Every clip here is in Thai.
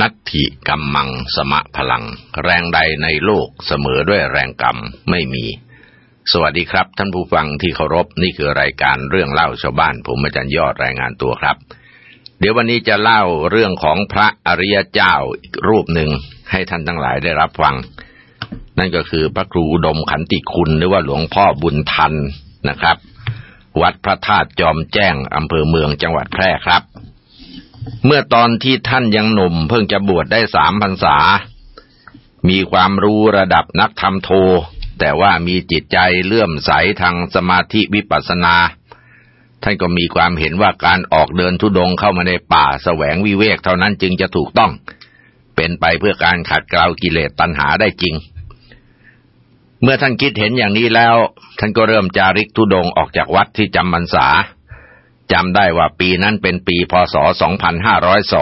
นัตถิกัมมังสมะพลัง แรงใดในโลกเสมอด้วยแรงกรรมไม่มี สวัสดีครับ ท่านผู้ฟังที่เคารพนี่คือรายการเรื่องเล่าชาวบ้าน ผมอาจารย์ยอดรายงานตัวครับ เดี๋ยววันนี้จะเล่าเรื่องของพระอริยเจ้าอีกรูปหนึ่งให้ท่านทั้งหลายได้รับฟัง นั่นก็คือพระครูอุดมขันติคุณหรือว่าหลวงพ่อบุญทันนะครับ วัดพระธาตุจอมแจ้งอำเภอเมืองจังหวัดแพร่ครับ เมื่อตอนที่ท่านยังหนุ่มเพิ่งจะบวชได้สามพรรษา มีความรู้ระดับนักธรรมโท แต่ว่ามีจิตใจเลื่อมใสทางสมาธิวิปัสสนา ท่านก็มีความเห็นว่าการออกเดินทุดงเข้ามาในป่าแสวงวิเวกเท่านั้นจึงจะถูกต้อง เป็นไปเพื่อการขัดเกลากิเลสตัณหาได้จริง เมื่อท่านคิดเห็นอย่างนี้แล้ว ท่านก็เริ่มจาริกทุดงออกจากวัดที่จำพรรษา จำได้ว่าปีนั้นเป็นปีพศ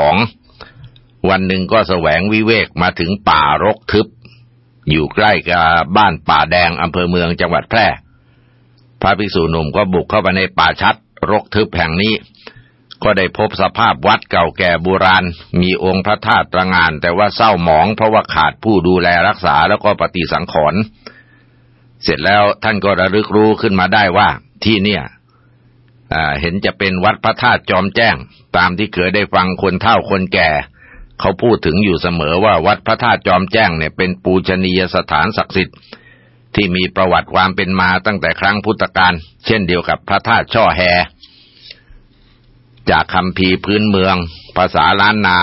2502 วันหนึ่งก็แสวงวิเวกมาถึงป่ารกทึบ อยู่ใกล้กับบ้านป่าแดงอำเภอเมืองจังหวัดแพร่ พระภิกษุหนุ่มก็บุกเข้าไปในป่าชัด รกทึบแห่งนี้ ก็ได้พบสภาพวัดเก่าแก่โบราณ มีองค์พระธาตุระงาน แต่ว่าเศร้าหมองเพราะว่าขาดผู้ดูแลรักษาแล้วก็ปฏิสังขรณ์เสร็จแล้วท่านก็ระลึกรู้ขึ้นมาได้ว่าที่เนี่ย เห็นจะเป็นวัดพระธาตุจอมแจ้ง ตามที่เคยได้ฟังคนเฒ่าคนแก่ เขาพูดถึงอยู่เสมอว่าวัดพระธาตุจอมแจ้งเนี่ยเป็นปูชนียสถานศักดิ์สิทธิ์ ที่มีประวัติความเป็นมาตั้งแต่ครั้งพุทธกาลเช่นเดียวกับพระธาตุช่อแฮ จากคำพีพื้นเมือง ภาษาล้านนา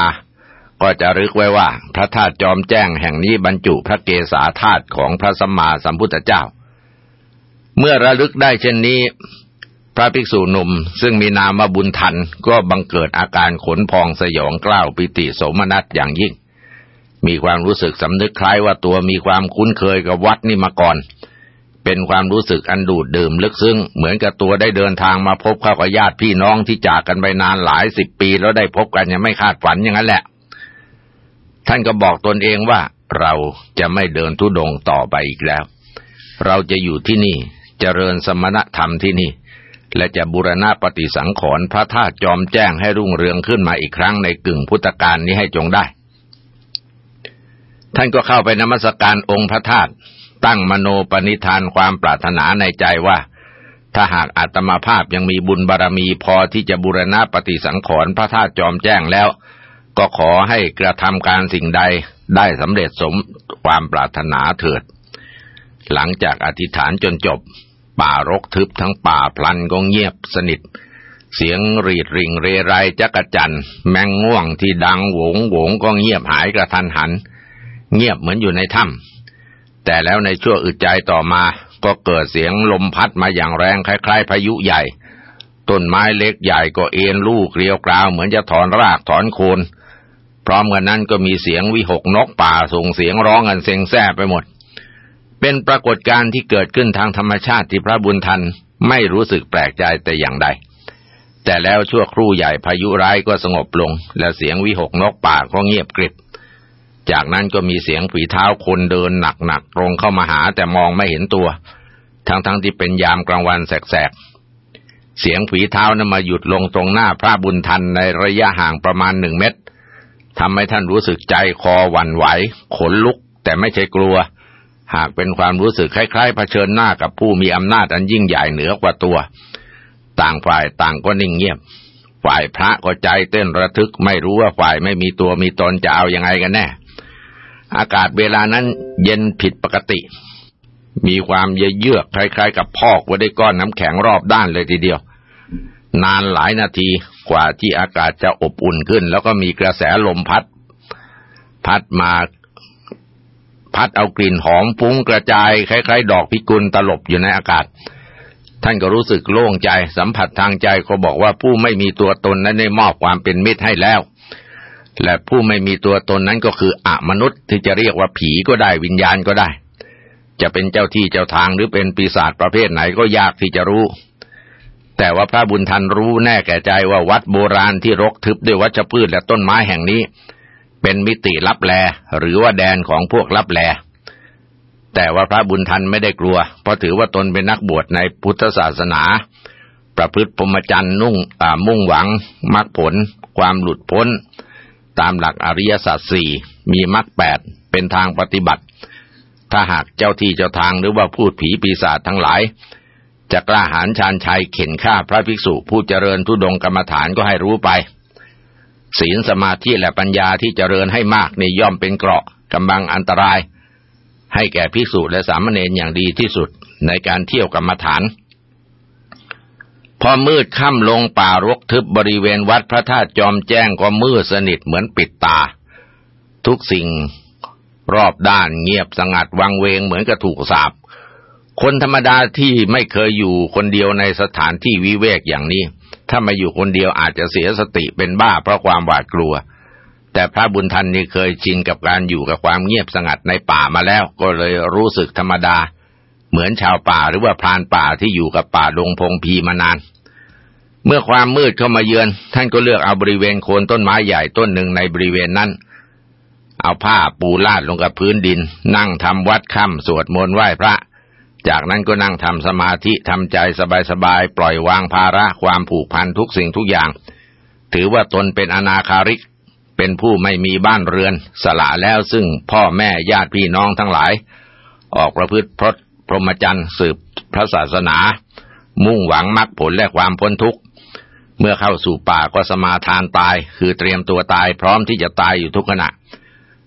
ก็จะรึกไว้ว่า พระธาตุจอมแจ้งแห่งนี้บรรจุพระเกศาธาตุของพระสัมมาสัมพุทธเจ้า เมื่อระลึกได้เช่นนี้ พระภิกษุหนุ่มซึ่งมีนามว่าบุญทันก็บังเกิดอาการขนพองสยองกล้าวปิติโสมนัสอย่างยิ่ง มีความรู้สึกสำนึกคล้ายว่าตัวมีความคุ้นเคยกับวัดนี่มาก่อน เป็นความรู้สึกอันดูดดื่มลึกซึ้งเหมือนกับตัวได้เดินทางมาพบเข้ากับญาติพี่น้องที่จากกันไปนานหลายสิบปีแล้วได้พบกันยังไม่คาดฝันอย่างนั้นแหละ ท่านก็บอกตนเองว่าเราจะไม่เดินทุดงต่อไปอีกแล้ว เราจะอยู่ที่นี่จเจริญสมณธรรมที่นี่ และจะบูรณะปฏิสังขรณ์พระธาตุจอมแจ้งให้รุ่งเรืองขึ้นมาอีกครั้งในกึ่งพุทธกาลนี้ให้จงได้ ท่านก็เข้าไปนมัสการองค์พระธาตุตั้งมโนปณิธานความปรารถนาในใจว่า ถ้าหากอาตมาภาพยังมีบุญบารรมีพอที่จะบูรณะปฏิสังขรณ์พระธาตุจอมแจ้งแล้ว ก็ขอให้กระทำการสิ่งใดได้สำเร็จสมความปรารถนาเถิดหลังจากอธิษฐานจนจบ ป่ารกทึบทั้งป่าพลันก็เงียบสนิท เสียงรีดริงเรไรจักจันแมงง่วงที่ดังโหงโหงก็เงียบหายกระทันหัน เงียบเหมือนอยู่ในถ้ำแต่แล้วในช่วงอึดใจต่อมาก็เกิดเสียงลมพัดมาอย่างแรงคล้าย ๆ พายุใหญ่ ต้นไม้เล็กใหญ่ก็เอ็นลูกเรียวกราวเหมือนจะถอนรากถอนโคนพร้อมกันนั้นก็มีเสียงวิหกนกป่าส่งเสียงร้องกันเซ็งแซ่ไปหมด เป็นปรากฏการณ์ที่เกิดขึ้นทางธรรมชาติที่พระบุญทันไม่รู้สึกแปลกใจแต่อย่างใด แต่แล้วชั่วครู่ใหญ่พายุร้ายก็สงบลง และเสียงวิหกนกป่าก็เงียบกริบ จากนั้นก็มีเสียงฝีเท้าคนเดินหนักๆตรงเข้ามาหาแต่มองไม่เห็นตัว ทั้งๆทที่เป็นยามกลางวันแสกๆ เสียงฝีเท้านั้นมาหยุดลงตรงหน้าพระบุญทันในระยะห่างประมาณหนึ่งเมตรทำให้ท่านรู้สึกใจคอหวั่นไหว ขนลุกแต่ไม่ใช่กลัว หากเป็นความรู้สึกคล้ายๆเผชิญหน้ากับผู้มีอำนาจอันยิ่งใหญ่เหนือกว่าตัว ต่างฝ่ายต่างก็นิ่งเงียบ ฝ่ายพระก็ใจเต้นระทึกไม่รู้ว่าฝ่ายไม่มีตัวมีตนจะเอาอยัางไงกันแน่ อากาศเวลานั้นเย็นผิดปกติ มีความเยือกคล้ายๆ กับพอกไว้ได้ก้อนน้ำแข็งรอบด้านเลยทีเดียว นานหลายนาทีกว่าที่อากาศจะอบอุ่นขึ้น แล้วก็มีกระแสลมพัด พัดมา พัดเอากลิ่นหอมฟุ้งกระจายคล้ายๆ ดอกพิกุลตลบอยู่ในอากาศ ท่านก็รู้สึกโล่งใจสัมผัสทางใจก็บอกว่าผู้ไม่มีตัวตนนั้นได้มอบความเป็นมิตรให้แล้ว และผู้ไม่มีตัวตนนั้นก็คืออมนุษย์ที่จะเรียกว่าผีก็ได้วิญญาณก็ได้ จะเป็นเจ้าที่เจ้าทางหรือเป็นปีศาจประเภทไหนก็ยากที่จะรู้แต่ว่าพระบุญทันรู้แน่แก่ใจว่าวัดโบราณที่รกทึบด้วยวัชพืชและต้นไม้แห่งนี้ เป็นมิติลับแล หรือว่าแดนของพวกลับแล แต่ว่าพระบุญทันไม่ได้กลัว เพราะถือว่าตนเป็นนักบวชในพุทธศาสนา ประพฤติพรหมจรรย์นุ่งมุ่งหวังมรรคผล ความหลุดพ้น ตามหลักอริยสัจสี่มีมรรคแปดเป็นทางปฏิบัติ ถ้าหากเจ้าที่เจ้าทางหรือว่าพูดผีปีศาจทั้งหลายจะกล้าหาญชานชัยเข็นฆ่าพระภิกษุผู้เจริญทุดงกรรมฐานก็ให้รู้ไป ศีลสมาธิและปัญญาที่เจริญให้มากในย่อมเป็นเกราะกำบังอันตราย ให้แก่ภิกษุและสามเณรอย่างดีที่สุดในการเที่ยวกรรมฐาน พอมืดค่ำลงป่ารกทึบบริเวณวัดพระธาตุจอมแจ้งก็มืดสนิทเหมือนปิดตา ทุกสิ่งรอบด้านเงียบสงัดวังเวงเหมือนกับถูกสาบ คนธรรมดาที่ไม่เคยอยู่คนเดียวในสถานที่วิเวกอย่างนี้ ถ้ามาอยู่คนเดียวอาจจะเสียสติเป็นบ้าเพราะความหวาดกลัว แต่พระบุญทันนี่เคยชินกับการอยู่กับความเงียบสงัดในป่ามาแล้ว ก็เลยรู้สึกธรรมดา เหมือนชาวป่าหรือว่าพรานป่าที่อยู่กับป่าดงพงพีมานาน เมื่อความมืดเข้ามาเยือน ท่านก็เลือกเอาบริเวณโคนต้นไม้ใหญ่ต้นหนึ่งในบริเวณนั้นเอาผ้าปูลาดลงกับพื้นดิน นั่งทำวัดค่ำสวดมนต์ไหว้พระ จากนั้นก็นั่งทำสมาธิทำใจสบายๆปล่อยวางภาระความผูกพันทุกสิ่งทุกอย่าง ถือว่าตนเป็นอนาคาริก เป็นผู้ไม่มีบ้านเรือน สละแล้วซึ่งพ่อแม่ญาติพี่น้องทั้งหลาย ออกประพฤติพรตพรหมจรรย์สืบพระศาสนา มุ่งหวังมรรคผลและความพ้นทุกข์ เมื่อเข้าสู่ป่าก็สมาทานตาย คือเตรียมตัวตายพร้อมที่จะตายอยู่ทุกขณะ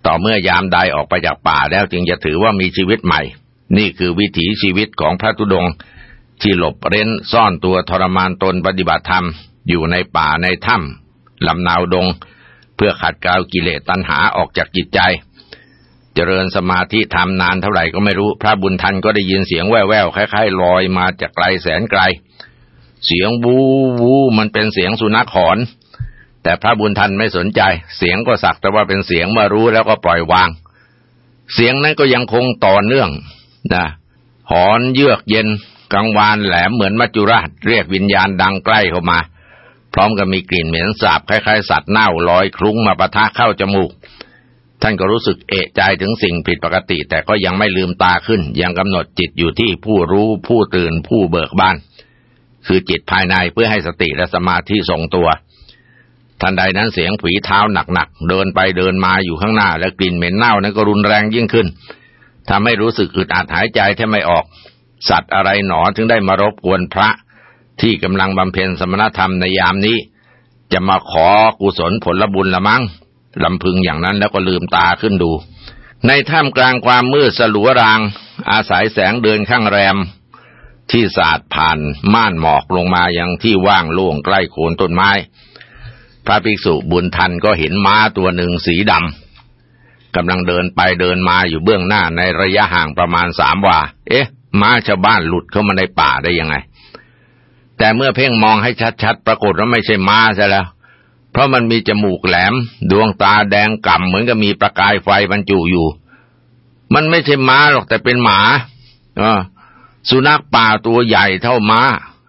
ต่อเมื่อยามใดออกไปจากป่าแล้วจึงจะถือว่ามีชีวิตใหม่ นี่คือวิถีชีวิตของพระธุดงค์ที่หลบเร้นซ่อนตัวทรมานตนปฏิบัติธรรม อยู่ในป่าในถ้ำลำนาวดง เพื่อขัดเกลากิเลสตัณหาออกจากจิตใจ เจริญสมาธิทำนานเท่าไหร่ก็ไม่รู้ พระบุญทันก็ได้ยินเสียงแว่วๆคล้ายๆลอยมาจากไกลแสนไกล เสียงวูวูมันเป็นเสียงสุนัขหอน แต่พระบุญทันไม่สนใจ เสียงก็สักแต่ว่าเป็นเสียงเมื่อรู้แล้วก็ปล่อยวาง เสียงนั้นก็ยังคงต่อเนื่อง นะหอนเยือกเย็นกังวานแหลมเหมือนมัจจุราช เรียกวิญญาณดังใกล้เข้ามา พร้อมกับมีกลิ่นเหม็นสาบคล้ายๆ สัตว์เน่าลอยคลุ้งมาปะทะเข้าจมูก ท่านก็รู้สึกเอะใจถึงสิ่งผิดปกติ แต่ก็ยังไม่ลืมตาขึ้น ยังกำหนดจิตอยู่ที่ผู้รู้ผู้ตื่นผู้เบิกบาน คือจิตภายในเพื่อให้สติและสมาธิทรงตัวทันใดนั้นเสียงผีเท้าหนักๆเดินไปเดินมาอยู่ข้างหน้า และกลิ่นเหม็นเน่านั้นก็รุนแรงยิ่งขึ้น ทำให้รู้สึกอึดอัดหายใจแทบไม่ออก สัตว์อะไรหนอถึงได้มารบกวนพระที่กำลังบำเพ็ญสมณธรรมในยามนี้ จะมาขอกุศลผลบุญละมั้งลำพึงอย่างนั้นแล้วก็ลืมตาขึ้นดู ในถ้ำกลางความมืดสลัวราง อาศัยแสงเดินข้างแรม ที่สาดผ่านม่านหมอกลงมายังที่ว่างโล่งใกล้โคนต้นไม้ พระภิกษุบุญทันก็เห็นม้าตัวหนึ่งสีดำ กำลังเดินไปเดินมาอยู่เบื้องหน้าในระยะห่างประมาณสามวา เอ๊ะ ม้าชาวบ้านหลุดเข้ามาในป่าได้ยังไง แต่เมื่อเพ่งมองให้ชัดๆ ปรากฏว่าไม่ใช่ม้าซะแล้ว เพราะมันมีจมูกแหลม ดวงตาแดงก่ำเหมือนกับมีประกายไฟบรรจุอยู่ มันไม่ใช่ม้าหรอกแต่เป็นหมาอสุนัขป่าตัวใหญ่เท่าม้า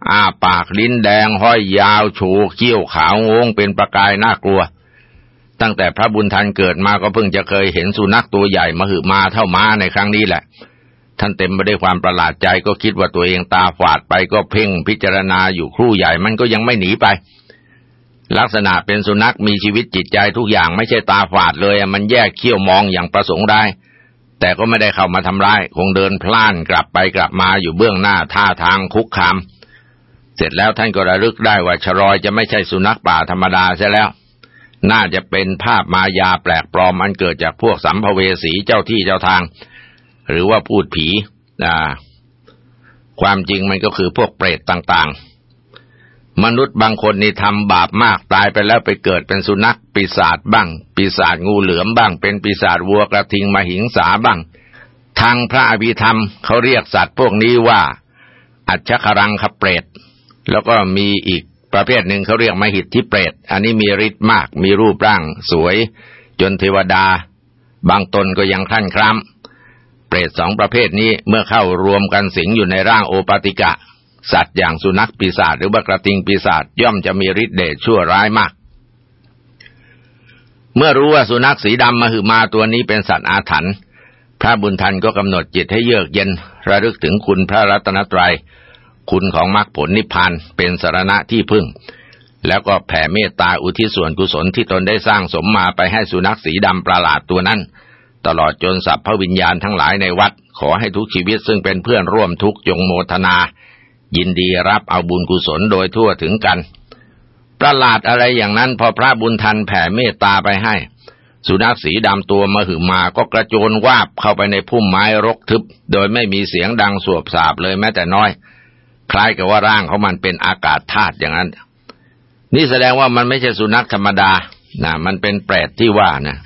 อ้าปากลิ้นแดงห้อยยาวโฉเขี้ยวขาวงงเป็นประกายน่ากลัว ตั้งแต่พระบุญทันเกิดมาก็เพิ่งจะเคยเห็นสุนัขตัวใหญ่มาหือมาเท่าม้าในครั้งนี้แหละ ท่านเต็มไปด้วยความประหลาดใจก็คิดว่าตัวเองตาฝาดไปก็เพ่งพิจารณาอยู่ครู่ใหญ่มันก็ยังไม่หนีไป ลักษณะเป็นสุนัขมีชีวิตจิตใจทุกอย่างไม่ใช่ตาฝาดเลยมันแยกเขี้ยวมองอย่างประสงค์ได้ แต่ก็ไม่ได้เข้ามาทำร้าย คงเดินพล่านกลับไปกลับมาอยู่เบื้องหน้าท่าทางคุกคามเสร็จแล้วท่านก็ระลึกได้ว่าชรอยจะไม่ใช่สุนัขป่าธรรมดาใช่แล้ว น่าจะเป็นภาพมายาแปลกปลอมอันเกิดจากพวกสัมภเวสีเจ้าที่เจ้าทาง หรือว่าพูดผีอ่าความจริงมันก็คือพวกเปรตต่างๆ มนุษย์บางคนนี่ทำบาปมากตายไปแล้วไปเกิดเป็นสุนัขปีศาจบ้าง ปีศาจงูเหลือมบ้าง เป็นปีศาจวัวกระทิงมาหิงสาบ้าง ทางพระอภิธรรมเขาเรียกสัตว์พวกนี้ว่า อัจฉรังคเปรตแล้วก็มีอีก ประเภทหนึ่งเขาเรียกมหิตทธิเปรต อันนี้มีฤทธิ์มาก มีรูปร่างสวย จนเทวดา บางตนก็ยังขั้นคล้ำเปรตสองประเภทนี้เมื่อเข้ารวมกันสิงอยู่ในร่างโอปติกะ สัตว์อย่างสุนัขปีศาจหรือว่ากระติงปีศาจย่อมจะมีฤทธิ์เดชชั่วร้ายมาก เมื่อรู้ว่าสุนัขสีดำมาหือมาตัวนี้เป็นสัตว์อาถรรพ์พระบุญทันก็กำหนดจิตให้เยือกเย็นระลึกถึงคุณพระรัตนตรยัย คุณของมรรคผลนิพพานเป็นสารณะที่พึ่ง แล้วก็แผ่เมตตาอุทิศส่วนกุศลที่ตนได้สร้างสมมาไปให้สุนัขสีดำประหลาดตัวนั้น ตลอดจนสัพพวิญญาณทั้งหลายในวัด ขอให้ทุกชีวิตซึ่งเป็นเพื่อนร่วมทุกจงโมทนา ยินดีรับเอาบุญกุศลโดยทั่วถึงกัน ประหลาดอะไรอย่างนั้นพอพระบุญทันแผ่เมตตาไปให้ สุนัขสีดำตัวมหือมาก็กระโจนวาบเข้าไปในพุ่มไม้รกทึบ โดยไม่มีเสียงดังสวบสาบเลยแม้แต่น้อย คล้ายกับว่าร่างของมันเป็นอากาศธาตุอย่างนั้น นี่แสดงว่ามันไม่ใช่สุนัขธรรมดานะมันเป็นแปรตที่ว่านะ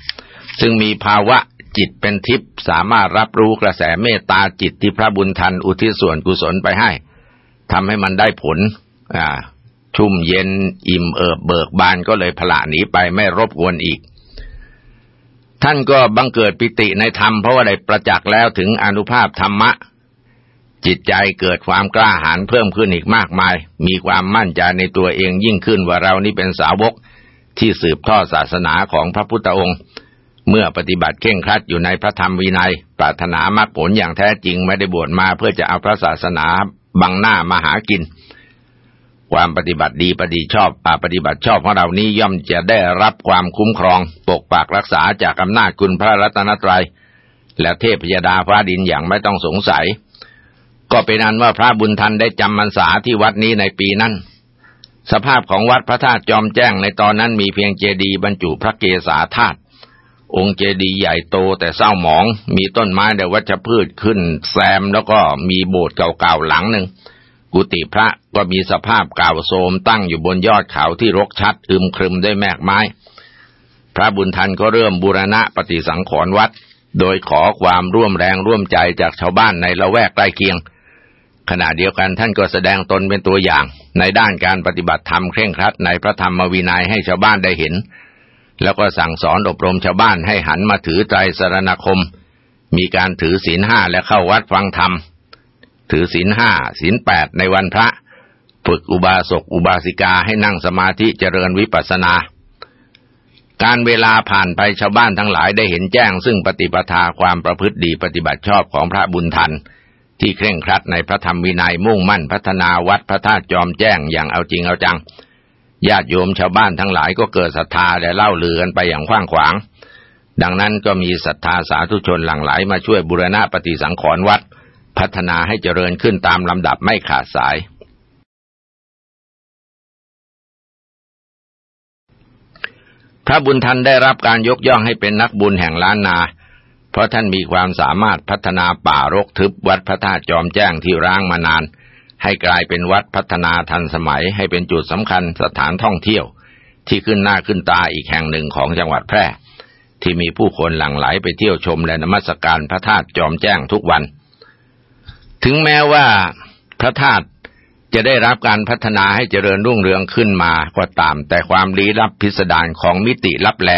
ซึ่งมีภาวะจิตเป็นทิพย์สามารถรับรู้กระแสเมตตาจิตที่พระบุญทันอุทิศส่วนกุศลไปให้ทำให้มันได้ผล อ่า ชุ่มเย็นอิ่มเอิบเบิกบานก็เลยพละหนีไปไม่รบกวนอีก ท่านก็บังเกิดปิติในธรรมเพราะว่าได้ประจักษ์แล้วถึงอนุภาพธรรมะ จิตใจเกิดความกล้าหาญเพิ่มขึ้นอีกมากมาย มีความมั่นใจในตัวเองยิ่งขึ้นว่าเรานี่เป็นสาวกที่สืบทอดศาสนาของพระพุทธองค์ เมื่อปฏิบัติเข่งครัดอยู่ในพระธรรมวินัย ปรารถนามรรคผลอย่างแท้จริงไม่ได้บวชมาเพื่อจะเอาพระศาสนาบังหน้ามาหากิน ความปฏิบัติดีปฏิชอบปฏิบัติชอบของเรานี้ย่อมจะได้รับความคุ้มครอง ปกปักรักษาจากอำนาจคุณพระรัตนตรยัย และเทพยดาฟ้าดินอย่างไม่ต้องสงสัย ก็เป็นอันว่าพระบุญทันได้จำพรรษาที่วัดนี้ในปีนั้น สภาพของวัดพระธาตุจอมแจ้งในตอนนั้นมีเพียงเจดีย์บรรจุพระเกศาธาตุองค์เจดีย์ใหญ่โตแต่เศร้าหมอง มีต้นไม้และวัชพืชขึ้นแซมแล้วก็มีโบสถ์เก่าๆหลังหนึ่งกุฏิพระก็มีสภาพเก่าโทรมตั้งอยู่บนยอดเขาที่รกชัดอึมครึมด้วยแมกไม้ พระบุญทันก็เริ่มบูรณะปฏิสังขรณ์วัด โดยขอความร่วมแรงร่วมใจจากชาวบ้านในละแวกใกล้เคียง ขณะเดียวกันท่านก็แสดงตนเป็นตัวอย่าง ในด้านการปฏิบัติธรรมเคร่งครัดในพระธรรมวินัยให้ชาวบ้านได้เห็น แล้วก็สั่งสอนอบรมชาวบ้านให้หันมาถือใจสรณคม มีการถือศีลห้าและเข้าวัดฟังธรรม ถือศีลห้าศีลแปดในวันพระ ฝึกอุบาสกอุบาสิกาให้นั่งสมาธิเจริญวิปัสสนา การเวลาผ่านไปชาวบ้านทั้งหลายได้เห็นแจ้งซึ่งปฏิปทาความประพฤติดีปฏิบัติชอบของพระบุญทัน ที่เคร่งครัดในพระธรรมวินัยมุ่งมั่นพัฒนาวัดพระธาตุจอมแจ้งอย่างเอาจริงเอาจังญาติโยมชาวบ้านทั้งหลายก็เกิดศรัทธาและเล่าลือกันไปอย่างกว้างขวาง ดังนั้นก็มีศรัทธาสาธุชนหลั่งไหลมาช่วยบุรณะปฏิสังขรณ์วัด พัฒนาให้เจริญขึ้นตามลำดับไม่ขาดสาย พระบุญทันได้รับการยกย่องให้เป็นนักบุญแห่งล้านนา เพราะท่านมีความสามารถพัฒนาป่ารกทึบวัดพระธาตุจอมแจ้งที่ร้างมานาน ให้กลายเป็นวัดพัฒนาทันสมัยให้เป็นจุดสำคัญสถานท่องเที่ยว ที่ขึ้นหน้าขึ้นตาอีกแห่งหนึ่งของจังหวัดแพร่ ที่มีผู้คนหลั่งไหลไปเที่ยวชมและนมัสการพระธาตุจอมแจ้งทุกวัน ถึงแม้ว่าพระธาตุจะได้รับการพัฒนาให้เจริญรุ่งเรืองขึ้นมาก็ตาม แต่ความลี้ลับพิสดารของมิติลับแล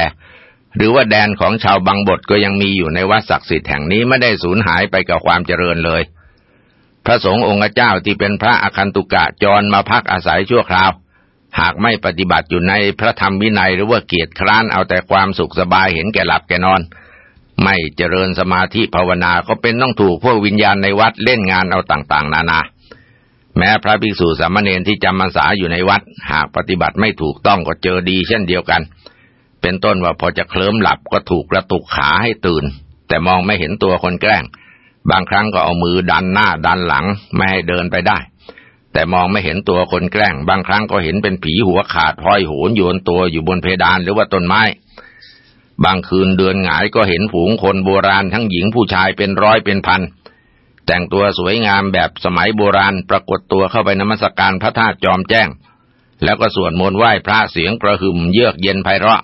หรือว่าแดนของชาวบางบทก็ยังมีอยู่ในวัดศักดิ์สิทธิ์แห่งนี้ไม่ได้สูญหายไปกับความเจริญเลย พระสงฆ์องค์เจ้าที่เป็นพระอคันตุกะจรมาพักอาศัยชั่วคราว หากไม่ปฏิบัติอยู่ในพระธรรมวินัยหรือว่าเกียรติคร้านเอาแต่ความสุขสบายเห็นแก่หลับแก่นอน ไม่เจริญสมาธิภาวนาก็เป็นต้องถูกพวกวิญญาณในวัดเล่นงานเอาต่างๆ นานา แม้พระภิกษุสามเณรที่จำพรรษาอยู่ในวัด หากปฏิบัติไม่ถูกต้องก็เจอดีเช่นเดียวกัน เป็นต้นว่าพอจะเคลิ้มหลับก็ถูกกระตุกขาให้ตื่น แต่มองไม่เห็นตัวคนแกล้ง บางครั้งก็เอามือดันหน้าดันหลังไม่ให้เดินไปได้ แต่มองไม่เห็นตัวคนแกล้ง บางครั้งก็เห็นเป็นผีหัวขาดห้อยโหนโยนตัวอยู่บนเพดานหรือว่าต้นไม้บางคืนเดือนหงายก็เห็นฝูงคนโบราณทั้งหญิงผู้ชายเป็นร้อยเป็นพัน แต่งตัวสวยงามแบบสมัยโบราณปรากฏตัวเข้าไปนมัสการพระธาตุจอมแจ้ง แล้วก็สวดมนต์ไหว้พระเสียงกระหึ่มเยือกเย็นไพเราะ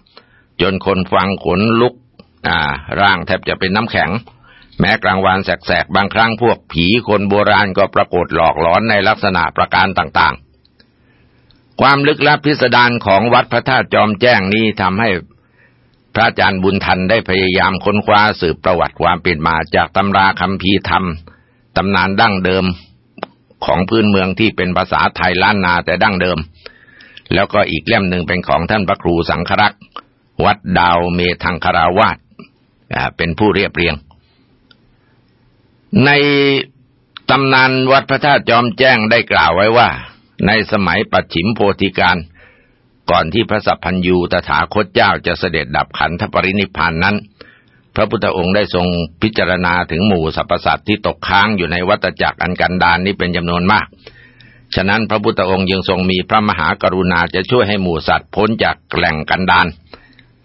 จนคนฟังขนลุก อ่า ร่างแทบจะเป็นน้ำแข็ง แม้กลางวันแสกๆ บางครั้งพวกผีคนโบราณก็ปรากฏหลอกหลอนในลักษณะประการต่างๆ ความลึกลับพิสดารของวัดพระธาตุจอมแจ้งนี้ทำให้พระอาจารย์บุญทันได้พยายามค้นคว้าสืบประวัติความเป็นมาจากตำราคำพีธรรมตำนานดั้งเดิมของพื้นเมืองที่เป็นภาษาไทยล้านนาแต่ดั้งเดิม แล้วก็อีกเล่มหนึ่งเป็นของท่านพระครูสังครักษ์ วัดดาวเมทังคาราวาสเป็นผู้เรียบเรียง ในตำนานวัดพระธาตุจอมแจ้งได้กล่าวไว้ว่า ในสมัยปัจฉิมโพธิการก่อนที่พระสัพพัญยูตถาคตเจ้าจะเสด็จดับขันธปรินิพพานนั้น พระพุทธองค์ได้ทรงพิจารณาถึงหมู่สรรพสัตว์ที่ตกค้างอยู่ในวัฏจักรอันกันดานนี้เป็นจำนวนมาก ฉะนั้นพระพุทธองค์ยังทรงมีพระมหากรุณาจะช่วยให้หมู่สัตว์พ้นจากแหล่งกันดาน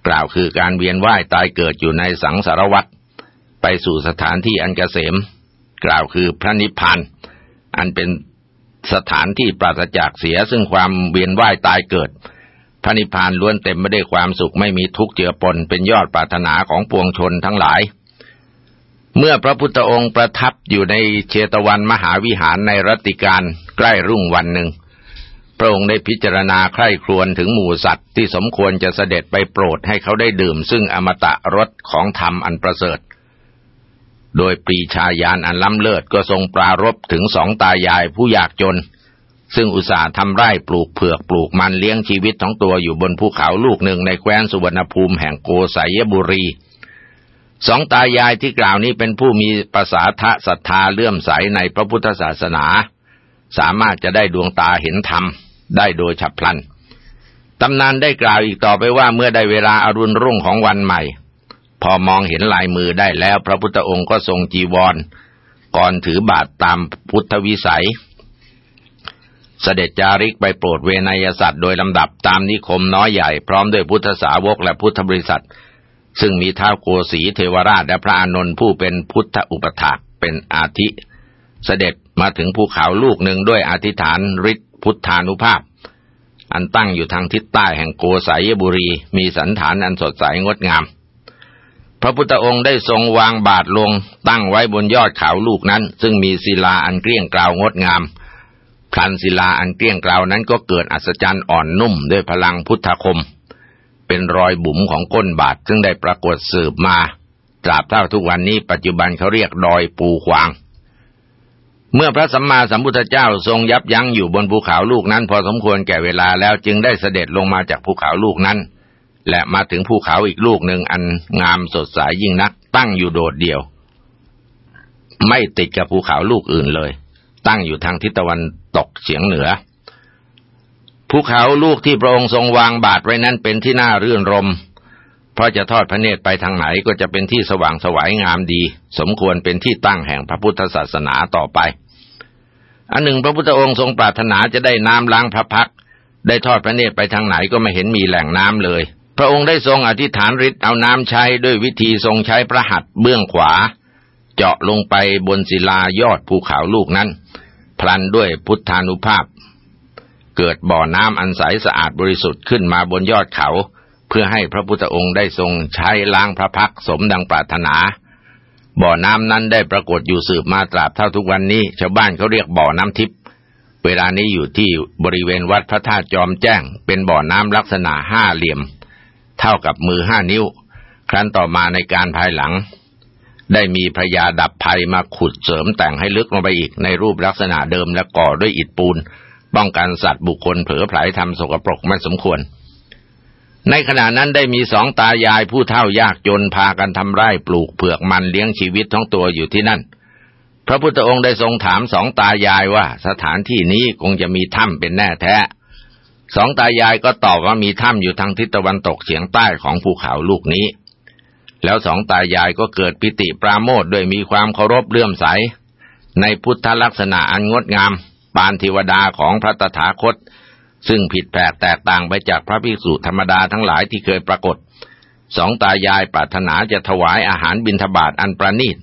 กล่าวคือการเวียนว่ายตายเกิดอยู่ในสังสารวัฏไปสู่สถานที่อันเกษม กล่าวคือพระนิพพานอันเป็นสถานที่ปราศจากเสียซึ่งความเวียนว่ายตายเกิด พระนิพพานล้วนเต็มไปด้วยความสุขไม่มีทุกข์เจือปนเป็นยอดปรารถนาของปวงชนทั้งหลาย เมื่อพระพุทธองค์ประทับอยู่ในเชตวันมหาวิหารในรัติการใกล้รุ่งวันหนึ่ง พระองค์ได้พิจารณาใคร่ครวญถึงหมู่สัตว์ที่สมควรจะเสด็จไปโปรดให้เขาได้ดื่ม ซึ่งอมตะรสของธรรมอันประเสริฐ โดยปรีชาญาณอันล้ำเลิศก็ทรงปรารบถึงสองตายายผู้ยากจน ซึ่งอุตส่าห์ทำไร่ปลูกเผือกปลูกมันเลี้ยงชีวิตของตัวอยู่บนภูเขาลูกหนึ่งในแคว้นสุวรรณภูมิแห่งโกสัยบุรีสองตายายที่กล่าวนี้เป็นผู้มีภาษาทะศรัทธาเลื่อมใสในพระพุทธศาสนา สามารถจะได้ดวงตาเห็นธรรม ได้โดยฉับพลันตำนานได้กล่าวอีกต่อไปว่าเมื่อได้เวลาอารุณรุ่งของวันใหม่ พอมองเห็นลายมือได้แล้ว พระพุทธองค์ก็ทรงจีวร ก่อนถือบาทตามพุทธวิสัย เสด็จจาริกไปโปรดเวนยสัตว์โดยลำดับตามนิคมน้อยใหญ่พร้อมด้วยพุทธสาวกและพุทธบริษัท ซึ่งมีท้าวโกสีเทวราชและพระอานนท์ผู้เป็นพุทธอุปถากเป็นอาทิ เสด็จมาถึงภูเขาลูกหนึ่งด้วยอธิษฐานฤทธิ พุทธานุภาพ อันตั้งอยู่ทางทิศใต้แห่งโกสายบุรี มีสันฐานอันสดใสงดงาม พระพุทธองค์ได้ทรงวางบาทลงตั้งไว้บนยอดเขาลูกนั้น ซึ่งมีศิลาอันเกลี้ยงกล่าวงดงามพลันศิลาอันเกลี้ยงกล่าวนั้นก็เกิดอัศจรรย์อ่อนนุ่มด้วยพลังพุทธคม เป็นรอยบุ๋มของก้นบาทซึ่งได้ปรากฏสืบมาตราบเท่าทุกวันนี้ปัจจุบันเขาเรียกดอยปูขวาง เมื่อพระสัมมาสัมพุทธเจ้าทรงยับยั้งอยู่บนภูเขาลูกนั้น พอสมควรแก่เวลาแล้วจึงได้เสด็จลงมาจากภูเขาลูกนั้น และมาถึงภูเขาอีกลูกหนึ่งอันงามสดใสยยิ่งนัก ตั้งอยู่โดดเดี่ยว ไม่ติดกับภูเขาลูกอื่นเลย ตั้งอยู่ทางทิศตะวันตกเฉียงเหนือภูเขาลูกที่พระองค์ทรงวางบาทไว้นั้นเป็นที่น่ารื่นรม เพราะจะทอดพระเนตรไปทางไหนก็จะเป็นที่สว่างสวายงามดี สมควรเป็นที่ตั้งแห่งพระพุทธศาสนาต่อไป อันหนึ่งพระพุทธองค์ทรงปรารถนาจะได้น้ำล้างพระพัก ได้ทอดพระเนตรไปทางไหนก็ไม่เห็นมีแหล่งน้ำเลย พระองค์ได้ทรงอธิษฐานฤทธิ์เอาน้ำใช้ด้วยวิธีทรงใช้พระหัตถ์เบื้องขวา เจาะลงไปบนศิลายอดภูเขาลูกนั้น พลันด้วยพุทธานุภาพ เกิดบ่อน้ำอันใสสะอาดบริสุทธิ์ขึ้นมาบนยอดเขา เพื่อให้พระพุทธองค์ได้ทรงใช้ล้างพระพักสมดังปรารถนา บ่อน้ำนั้นได้ปรากฏอยู่สืบมาตราบเท่าทุกวันนี้ ชาวบ้านเขาเรียกบ่อน้ำทิพย์เวลานี้อยู่ที่บริเวณวัดพระธาตุจอมแจ้ง เป็นบ่อน้ำลักษณะห้าเหลี่ยม เท่ากับมือห้านิ้ว ครั้นต่อมาในการภายหลัง ได้มีพระยาดับภัยมาขุดเสริมแต่งให้ลึกลงไปอีกในรูปลักษณะเดิมและก่อด้วยอิฐปูน ป้องกันสัตว์บุคคลเผลอไผลทำสกปรกไม่สมควร ในขณะนั้นได้มีสองตายายผู้เท่ายากจนพากันทำไร่ปลูกเผือกมันเลี้ยงชีวิตท้องตัวอยู่ที่นั่น พระพุทธองค์ได้ทรงถามสองตายายว่า สถานที่นี้คงจะมีถ้ำเป็นแน่แท้สองตายายก็ตอบว่ามีถ้ำอยู่ทางทิศตะวันตกเฉียงใต้ของภูเขาลูกนี้ แล้วสองตายายก็เกิดปิติปราโมทโดยมีความเคารพเลื่อมใส ในพุทธลักษณะอันงดงาม ปานเทวดาของพระตถาคต ซึ่งผิดแปลกแตกต่างไปจากพระภิกษุธรรมดาทั้งหลายที่เคยปรากฏ สองตายายปรารถนาจะถวายอาหารบิณฑบาตอันประณีต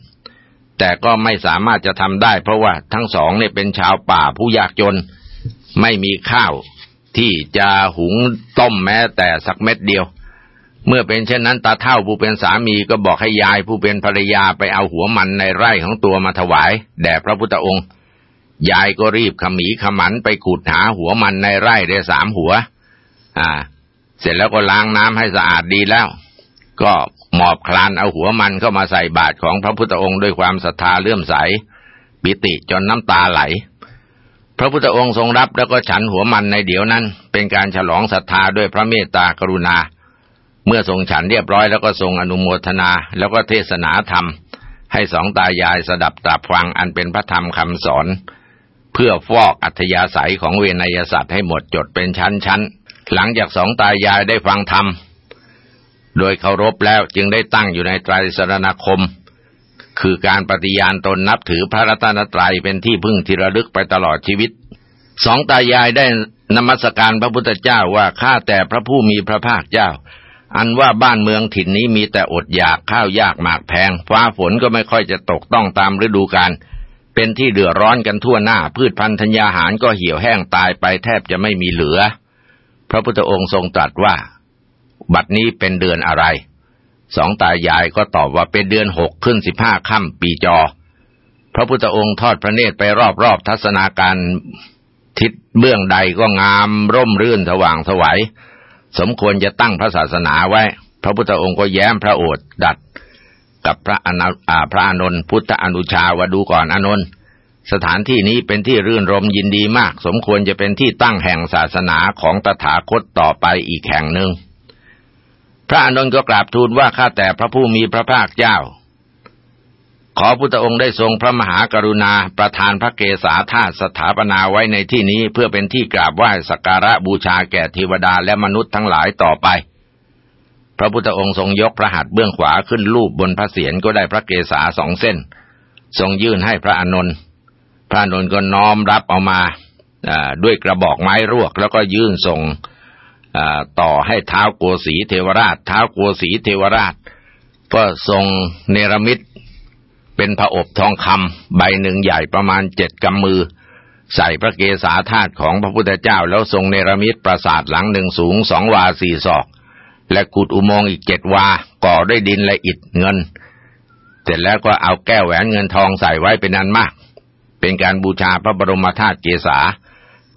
แต่ก็ไม่สามารถจะทำได้เพราะว่าทั้งสองเนี่ยเป็นชาวป่าผู้ยากจน ไม่มีข้าวที่จะหุงต้มแม้แต่สักเม็ดเดียว เมื่อเป็นเช่นนั้นตาเท่าผู้เป็นสามีก็บอกให้ยายผู้เป็นภรรยาไปเอาหัวมันในไร่ของตัวมาถวาย แด่พระพุทธองค์ ยายก็รีบขมีขมันไปขุดหาหัวมันในไร่ได้สามหัว อ่า เสร็จแล้วก็ล้างน้ำให้สะอาดดีแล้ว ก็หมอบคลานเอาหัวมันเข้ามาใส่บาตรของพระพุทธองค์ด้วยความศรัทธาเลื่อมใส ปิติจนน้ำตาไหล พระพุทธองค์ทรงรับแล้วก็ฉันหัวมันในเดี๋ยวนั้น เป็นการฉลองศรัทธาด้วยพระเมตตากรุณา เมื่อทรงฉันเรียบร้อยแล้วก็ทรงอนุโมทนาแล้วก็เทศนาธรรม ให้สองตายายสดับตรับฟังอันเป็นพระธรรมคำสอน เพื่อฟอกอัธยาศัยของเวนยสัตว์ให้หมดจดเป็นชั้นชั้นหลังจากสองตายายได้ฟังธรรม โดยเคารพแล้วจึงได้ตั้งอยู่ในไตรสรณคม คือการปฏิญาณตนนับถือพระรัตนตรัยเป็นที่พึ่งที่ระลึกไปตลอดชีวิต สองตายายได้นมัสการพระพุทธเจ้าว่าข้าแต่พระผู้มีพระภาคเจ้า อันว่าบ้านเมืองถิ่นนี้มีแต่อดอยากข้าวยากหมากแพง ฟ้าฝนก็ไม่ค่อยจะตกต้องตามฤดูกาล เป็นที่เดือดร้อนกันทั่วหน้า พืชพันธุ์ธัญญาหารก็เหี่ยวแห้งตายไปแทบจะไม่มีเหลือ พระพุทธองค์ทรงตรัสว่า บัดนี้เป็นเดือนอะไร สองตายายก็ตอบว่าเป็นเดือนหกขึ้นสิบห้าค่ำปีจอ พระพุทธองค์ทอดพระเนตรไปรอบๆทัศนาการทิศเบื้องใดก็งามร่มรื่นสว่างสวัยสมควรจะตั้งพระศาสนาไว้ พระพุทธองค์ก็แย้มพระโอษฐ์ดัด กับพระอนาพระอานนท์พุทธอนุชาวดูก่อนอานนท์สถานที่นี้เป็นที่รื่นรมยินดีมาก สมควรจะเป็นที่ตั้งแห่งศาสนาของตถาคตต่อไปอีกแห่งหนึ่ง พระอานนท์ก็กราบทูลว่าข้าแต่พระผู้มีพระภาคเจ้า ขอพุทธองค์ได้ทรงพระมหากรุณาประทานพระเกศาธาตุสถาปนาไว้ในที่นี้เพื่อเป็นที่กราบไหว้สักการะบูชาแก่เทวดาและมนุษย์ทั้งหลายต่อไป พระพุทธองค์ทรงยกพระหัตถ์เบื้องขวาขึ้นรูปบนพระเศียรก็ได้พระเกศาสองเส้น ทรงยื่นให้พระอานนท์พระอานนท์ก็น้อมรับเอามาด้วยกระบอกไม้รวก แล้วก็ยื่นส่งต่อให้เท้าโกสีเทวราชเท้าโกสีเทวราช ก็ทรงเนรมิตเป็นผอบทองคำใบหนึ่งใหญ่ประมาณเจ็ดกำมือ ใส่พระเกศาธาตุของพระพุทธเจ้า แล้วทรงเนรมิตปราสาทหลังหนึ่งสูงสองวาสี่ศอก และขุดอุโมงค์อีกเจ็ดวา ก่อด้วยดินและอิฐเงิน เสร็จแล้วก็เอาแก้วแหวนเงินทองใส่ไว้เป็นนันมาก เป็นการบูชาพระบรมธาตุเกศา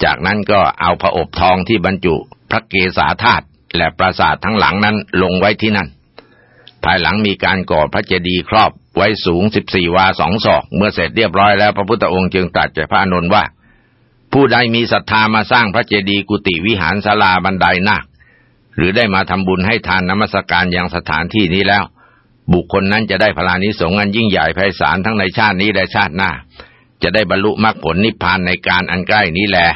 จากนั้นก็เอาผอบทองที่บรรจุพระเกศาธาตุและปราสาททั้งหลังนั้นลงไว้ที่นั่น ภายหลังมีการก่อพระเจดีย์ครอบไว้สูงสิบสี่วาสองศอก เมื่อเสร็จเรียบร้อยแล้วพระพุทธองค์จึงตรัสแก่พระอนุนว่า ผู้ใดมีศรัทธามาสร้างพระเจดีย์กุฏิวิหารศาลาบันไดนาค หรือได้มาทำบุญให้ทานนมัสการอยังสถานที่นี้แล้ว บุคคลนั้นจะได้พลานิสงอันยิ่งใหญ่ไพศาลทั้งในชาตินี้และชาติหน้า จะได้บรรลุมรรคผลนิพพานในการอันใกล้นี้แหละ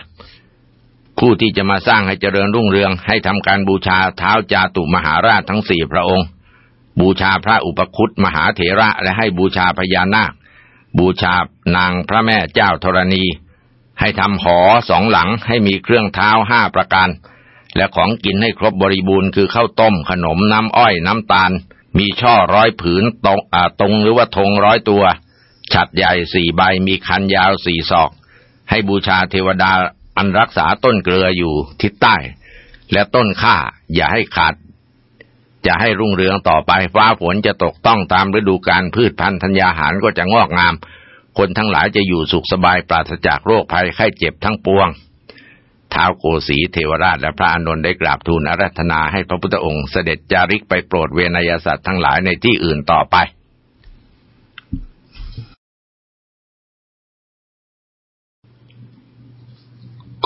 ผู้ที่จะมาสร้างให้เจริญรุ่งเรืองให้ทำการบูชาเท้าจาตุมหาราชทั้งสี่พระองค์ บูชาพระอุปคุตมหาเถระและให้บูชาพญานาค บูชานางพระแม่เจ้าธรณี ให้ทำหอสองหลังให้มีเครื่องเท้าห้าประการ และของกินให้ครบบริบูรณ์คือข้าวต้ม ขนมน้ำอ้อยน้ำตาล มีช่อร้อยผืนตรงตรงหรือว่าธงร้อยตัว ฉัดใหญ่สี่ใบมีคันยาวสี่ศอก ให้บูชาเทวดาอันรักษาต้นเกลืออยู่ทิศใต้ และต้นข้าอย่าให้ขาด จะให้รุ่งเรืองต่อไปฟ้าฝนจะตกต้องตามฤดูกาลพืชพันธุ์ธัญญาหารก็จะงอกงาม คนทั้งหลายจะอยู่สุขสบายปราศจากโรคภัยไข้เจ็บทั้งปวง ท้าวโกสีเทวราชและพระอานนท์ได้กราบทูลอารัธนาให้พระพุทธองค์เสด็จจาริกไปโปรดเวนยสัตว์ทั้งหลายในที่อื่นต่อไป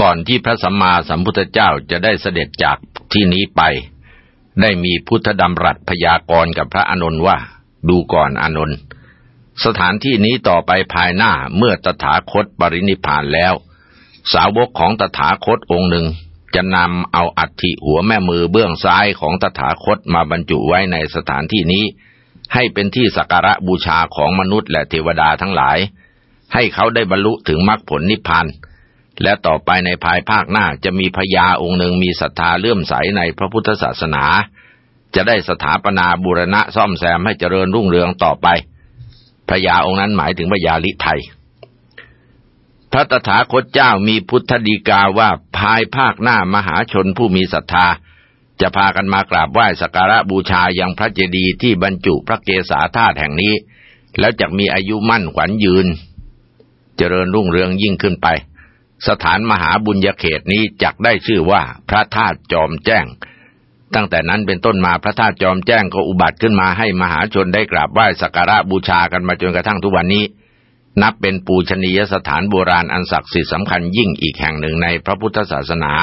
ก่อนที่พระสัมมาสัมพุทธเจ้าจะได้เสด็จจากที่นี้ไป ได้มีพุทธดำรัสพยากรณ์กับพระอานนท์ว่า ดูก่อนอานนท์สถานที่นี้ต่อไปภายหน้าเมื่อตถาคตปรินิพานแล้ว สาวกของตถาคตองค์หนึ่ง จะนำเอาอัฐิหัวแม่มือเบื้องซ้ายของตถาคตมาบรรจุไว้ในสถานที่นี้ ให้เป็นที่สักการะบูชาของมนุษย์และเทวดาทั้งหลาย ให้เขาได้บรรลุถึงมรรคผลนิพพานและต่อไปในภายภาคหน้าจะมีพญาองค์หนึ่งมีศรัทธาเลื่อมใสในพระพุทธศาสนา จะได้สถาปนาบูรณะซ่อมแซมให้เจริญรุ่งเรืองต่อไปพญาองค์นั้นหมายถึงพญาลิไทย ระตถาคตเจ้ามีพุทธดีกาว่าภายภาคหน้ามหาชนผู้มีศรัทธา จะพากันมากราบไหว้สักการะบูชายังพระเจดีย์ที่บรรจุพระเกศาธาตุแห่งนี้ แล้วจะมีอายุมั่นขวัญยืน เจริญรุ่งเรืองยิ่งขึ้นไป สถานมหาบุญญาเขตนี้จักได้ชื่อว่าพระธาตุจอมแจ้ง ตั้งแต่นั้นเป็นต้นมาพระธาตุจอมแจ้งก็อุบัติขึ้นมาให้มหาชนได้กราบไหว้สักการะบูชากันมาจนกระทั่งทุกวันนี้ นับเป็นปูชนียสถานโบราณอันศักดิ์สิทธิ์สำคัญยิ่งอีกแห่งหนึ่งในพระพุทธศาสนา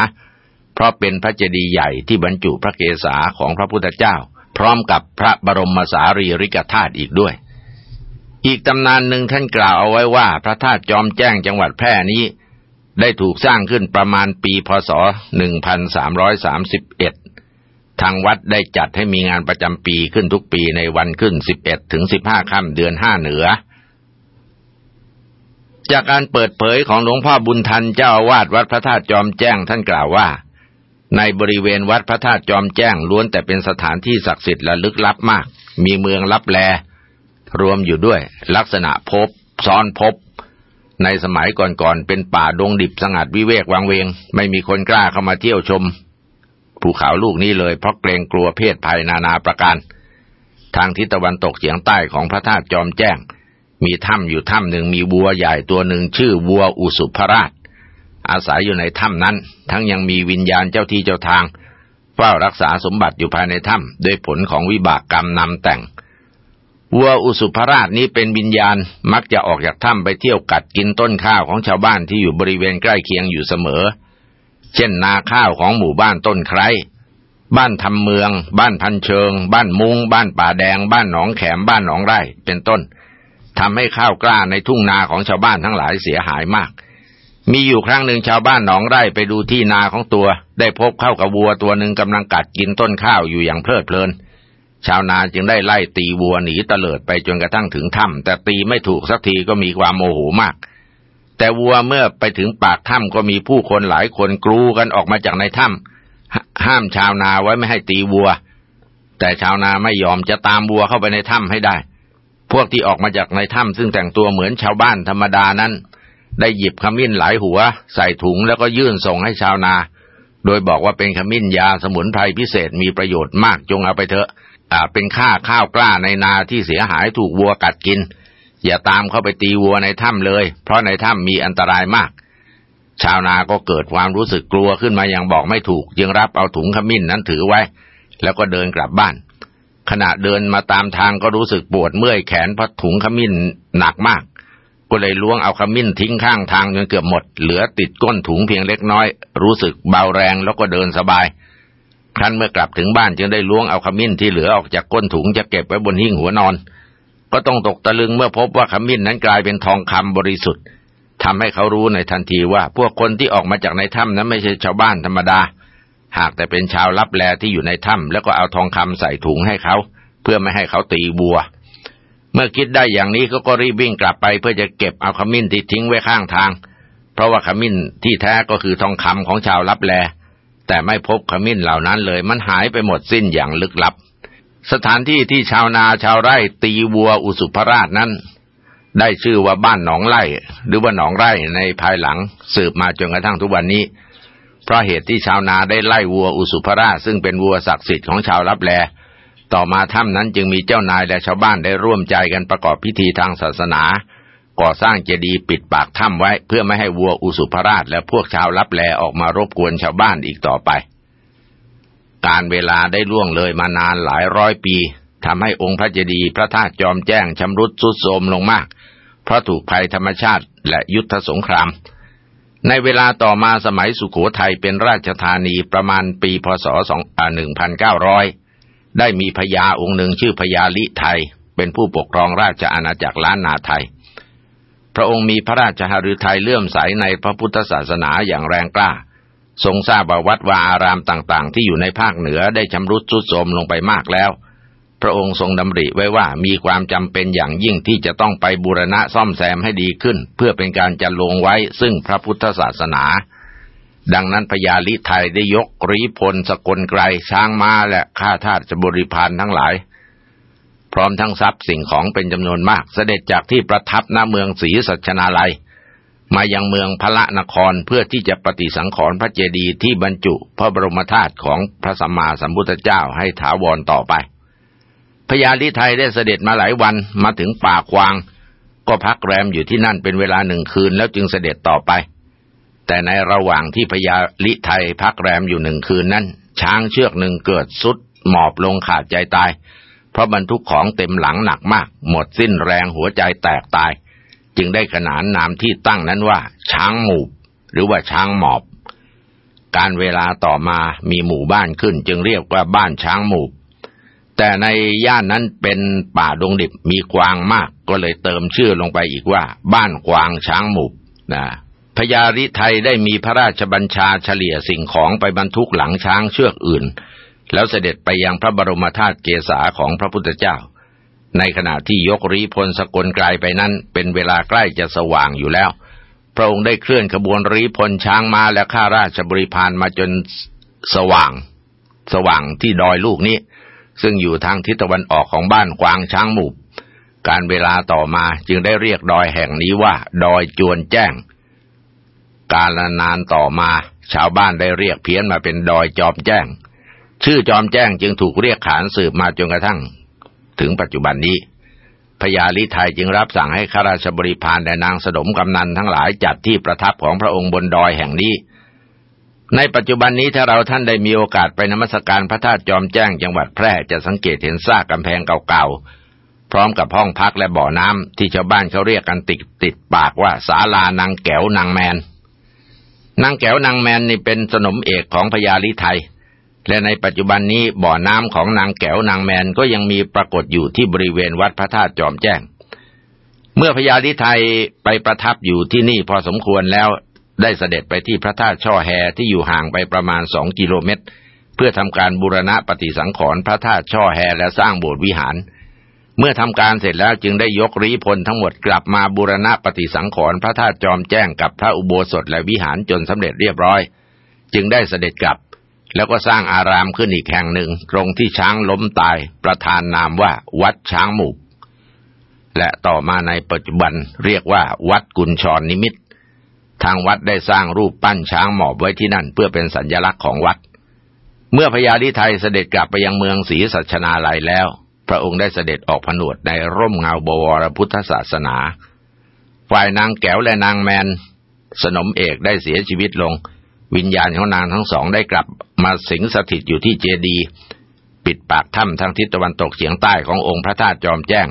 เพราะเป็นพระเจดีย์ใหญ่ที่บรรจุพระเกศาของพระพุทธเจ้า พร้อมกับพระบรมสารีริกธาตุอีกด้วย อีกตำนานหนึ่งท่านกล่าวเอาไว้ว่า พระธาตุจอมแจ้งจังหวัดแพร่นี้ ได้ถูกสร้างขึ้นประมาณปีพศ 1331 ทางวัดได้จัดให้มีงานประจำปีขึ้นทุกปีในวันขึ้น 11ถึง15ค่ำเดือน5เหนือ จากการเปิดเผยของหลวงพ่อบุญทันเจ้าอาวาสวัดพระธาตุจอมแจ้งท่านกล่าวว่า ในบริเวณวัดพระธาตุจอมแจ้งล้วนแต่เป็นสถานที่ศักดิ์สิทธิ์และลึกลับมาก มีเมืองลับแล รวมอยู่ด้วย ลักษณะพบ ซ้อนพบ ในสมัยก่อนๆเป็นป่าดงดิบสงัดวิเวกวังเวง ไม่มีคนกล้าเข้ามาเที่ยวชม ภูเขาลูกนี้เลยเพราะเกรงกลัวเพศภัยนานาประการ ทางทิศตะวันตกเฉียงใต้ของพระธาตุจอมแจ้ง มีถ้ำอยู่ถ้ำหนึ่งมีวัวใหญ่ตัวหนึ่งชื่อวัวอุสุภราช อาศัยอยู่ในถ้ำนั้น ทั้งยังมีวิญญาณเจ้าที่เจ้าทางเฝ้ารักษาสมบัติอยู่ภายในถ้ำด้วยผลของวิบากกรรมนำแต่งวัวอุสุภราชนี้เป็นวิญญาณมักจะออกจากถ้ำไปเที่ยวกัดกินต้นข้าวของชาวบ้านที่อยู่บริเวณใกล้เคียงอยู่เสมอ เช่นนาข้าวของหมู่บ้านต้นไคร้บ้านทำเมือง บ้านพันเชิง บ้านมุง บ้านป่าแดง บ้านหนองแขม บ้านหนองไร่ เป็นต้น ทำให้ข้าวกล้าในทุ่งนาของชาวบ้านทั้งหลายเสียหายมาก มีอยู่ครั้งหนึ่งชาวบ้านหนองไร่ไปดูที่นาของตัว ได้พบเข้ากับวัวตัวหนึ่งกำลังกัดกินต้นข้าวอยู่อย่างเพลิดเพลิน ชาวนาจึงได้ไล่ตีวัวหนีเตลิดไปจนกระทั่งถึงถ้ำแต่ตีไม่ถูกสักทีก็มีความโมโหมาก แต่วัวเมื่อไปถึงปากถ้ำก็มีผู้คนหลายคนกรูกันออกมาจากในถ้ำห้ามชาวนาไว้ไม่ให้ตีวัว แต่ชาวนาไม่ยอมจะตามวัวเข้าไปในถ้ำให้ได้ พวกที่ออกมาจากในถ้ำซึ่งแต่งตัวเหมือนชาวบ้านธรรมดานั้น ได้หยิบขมิ้นหลายหัว ใส่ถุงแล้วก็ยื่นส่งให้ชาวนา โดยบอกว่าเป็นขมิ้นยาสมุนไพรพิเศษมีประโยชน์มากจงเอาไปเถอะเป็นค่าข้าวกล้าในนาที่เสียหายถูกวัวกัดกิน อย่าตามเข้าไปตีวัวในถ้ำเลย เพราะในถ้ำมีอันตรายมาก ชาวนาก็เกิดความรู้สึกกลัวขึ้นมาอย่างบอกไม่ถูก จึงรับเอาถุงขมิ้นนั้นถือไว้ แล้วก็เดินกลับบ้าน ขณะเดินมาตามทางก็รู้สึกปวดเมื่อยแขนเพราะถุงขมิ้นหนักมาก ก็เลยล้วงเอาขมิ้นทิ้งข้างทางจนเกือบหมด เหลือติดก้นถุงเพียงเล็กน้อย รู้สึกเบาแรงแล้วก็เดินสบาย ครั้นเมื่อกลับถึงบ้านจึงได้ล้วงเอาขมิ้นที่เหลือออกจากก้นถุงจะเก็บไว้บนหิ้งหัวนอน ก็ต้องตกตะลึงเมื่อพบว่าขมิ้นนั้นกลายเป็นทองคำบริสุทธิ์ทำให้เขารู้ในทันทีว่า พวกคนที่ออกมาจากในถ้ำนั้นไม่ใช่ชาวบ้านธรรมดา หากแต่เป็นชาวลับแลที่อยู่ในถ้ำแล้วก็เอาทองคำใส่ถุงให้เขา เพื่อไม่ให้เขาตีบัว เมื่อคิดได้อย่างนี้ก็ก็รีบวิ่งกลับไป เพื่อจะเก็บเอาขมิ้นที่ทิ้งไว้ข้างทาง เพราะว่าขมิ้นที่แท้ก็คือทองคำของชาวลับแล แต่ไม่พบขมิ้นเหล่านั้นเลย มันหายไปหมดสิ้นอย่างลึกลับ สถานที่ที่ชาวนาชาวไร่ตีวัวอุสุภราชนั้น ได้ชื่อว่าบ้านหนองไร่ หรือว่าหนองไร่ในภายหลังสืบมาจนกระทั่งทุกวันนี้ เพราะเหตุที่ชาวนาได้ไล่วัวอุสุภราชซึ่งเป็นวัวศักดิ์สิทธิ์ของชาวรับแล ต่อมาถ้ำนั้นจึงมีเจ้านายและชาวบ้านได้ร่วมใจกันประกอบพิธีทางศาสนา ก่อสร้างเจดีย์ปิดปากถ้ำไว้ เพื่อไม่ให้วัวอุสุภราชและพวกชาวลับแลออกมารบกวนชาวบ้านอีกต่อไป การเวลาได้ล่วงเลยมานานหลายร้อยปีทำให้องค์พระเจดีย์พระธาตุจอมแจ้งชำรุดทรุดโทรมลงมาก เพราะถูกภัยธรรมชาติและยุทธสงคราม ในเวลาต่อมาสมัยสุขโขทัยเป็นราชธานีประมาณปีพศ1900 ได้มีพญาองค์หนึ่งชื่อพญาลิไทย เป็นผู้ปกครองราชอาณาจักรล้านนาไทย พระองค์มีพระราชหฤทัยเลื่อมใสในพระพุทธศาสนาอย่างแรงกล้า ทรงทราบว่าวัดวาอารามต่างๆ ที่อยู่ในภาคเหนือได้ชำรุดทรุดโทรมลงไปมากแล้ว พระองค์ทรงดำริไว้ว่ามีความจำเป็นอย่างยิ่งที่จะต้องไปบูรณะซ่อมแซมให้ดีขึ้น เพื่อเป็นการจัดลงไว้ซึ่งพระพุทธศาสนา ดังนั้นพญาลิไทยได้ยกรีพลสกลไกรช้างม้าและข้าทาสบริพารทั้งหลาย พร้อมทั้งทรัพย์สิ่งของเป็นจำนวนมาก เสด็จจากที่ประทับณเมืองศรีสัชนาลัย มายังเมืองพระนครเพื่อที่จะปฏิสังขรณ์พระเจดีย์ที่บรรจุพระบรมธาตุของพระสัมมาสัมพุทธเจ้าให้ถาวรต่อไป พญาลิไทยได้เสด็จมาหลายวันมาถึงป่าควาง ก็พักแรมอยู่ที่นั่นเป็นเวลาหนึ่งคืนแล้วจึงเสด็จต่อไป แต่ในระหว่างที่พญาลิไทยพักแรมอยู่หนึ่งคืนนั้น ช้างเชือกหนึ่งเกิดสุดหมอบลงขาดใจตาย เพราะบรรทุกของเต็มหลังหนักมาก หมดสิ้นแรงหัวใจแตกตาย จึงได้ขนานนามที่ตั้งนั้นว่า ช้างหมูบหรือว่าช้างหมอบ การเวลาต่อมามีหมู่บ้านขึ้น จึงเรียกว่าบ้านช้างหมูบ แต่ในย่านนั้นเป็นป่าดงดิบมีกวางมาก ก็เลยเติมชื่อลงไปอีกว่า บ้านกวางช้างหมูบนะพญาริไทยได้มีพระราชบัญชาเฉลี่ยสิ่งของไปบรรทุกหลังช้างเชือกอื่น แล้วเสด็จไปยังพระบรมธาตุเกศาของพระพุทธเจ้า ในขณะที่ยกรีพลสกลไกลไปนั้นเป็นเวลาใกล้จะสว่างอยู่แล้ว พระองค์ได้เคลื่อนขบวนรีพลช้างมาและข้าราชบริพารมาจนสว่าง สว่างที่ดอยลูกนี้ ซึ่งอยู่ทางทิศตะวันออกของบ้านกวางช้างหมู่การเวลาต่อมาจึงได้เรียกดอยแห่งนี้ว่า ดอยจวนแจ้ง การนานต่อมา ชาวบ้านได้เรียกเพี้ยนมาเป็นดอยจอมแจ้ง ชื่อจอมแจ้งจึงถูกเรียกขานสืบมาจนกระทั่ง ถึงปัจจุบันนี้พญาลิไทยจึงรับสั่งให้ข้าราชบริพารและนางสนมกำนันทั้งหลายจัดที่ประทับของพระองค์บนดอยแห่งนี้ ในปัจจุบันนี้ถ้าเราท่านได้มีโอกาสไปนมัสการพระธาตุจอมแจ้งจังหวัดแพร่จะสังเกตเห็นซากกำแพงเก่าๆ พร้อมกับห้องพักและบ่อน้ำที่ชาวบ้านเขาเรียกกันติดติดปากว่าศาลานางแก้วนางแมน นางแก้วนางแมนนี่เป็นสนมเอกของพญาลิไทย และในปัจจุบันนี้บ่อน้ำของนางแก้วนางแมนก็ยังมีปรากฏอยู่ที่บริเวณวัดพระธาตุจอมแจ้ง เมื่อพญาลิไทยไปประทับอยู่ที่นี่พอสมควรแล้ว ได้เสด็จไปที่พระธาตุช่อแฮที่อยู่ห่างไปประมาณสองกิโลเมตร เพื่อทำการบูรณะปฏิสังขรณ์พระธาตุช่อแฮและสร้างโบสถ์วิหาร เมื่อทำการเสร็จแล้วจึงได้ยกรีพลทั้งหมดกลับมาบูรณะปฏิสังขรณ์พระธาตุจอมแจ้งกับพระอุโบสถและวิหารจนสำเร็จเรียบร้อย จึงได้เสด็จกลับ แล้วก็สร้างอารามขึ้นอีกแห่งหนึ่ง ตรงที่ช้างล้มตายประธานนามว่าวัดช้างหมูกและต่อมาในปัจจุบันเรียกว่าวัดกุญชรนิมิต ทางวัดได้สร้างรูปปั้นช้างหมอบไว้ที่นั่นเพื่อเป็นสัญญลักษณ์ของวัด เมื่อพญาลิไทยเสด็จกลับไปยังเมืองศรีสัชนาลัยแล้ว พระองค์ได้เสด็จออกผนวดในร่มเงาบวรพุทธศาสนา ฝ่ายนางแก้วและนางแมน สนมเอกได้เสียชีวิตลง วิญญาณของนางทั้งสองได้กลับมาสิงสถิตอยู่ที่เจดี ปิดปากถ้ำทางทิศตะวันตกเฉียงใต้ขององค์พระธาตุจอมแจ้ง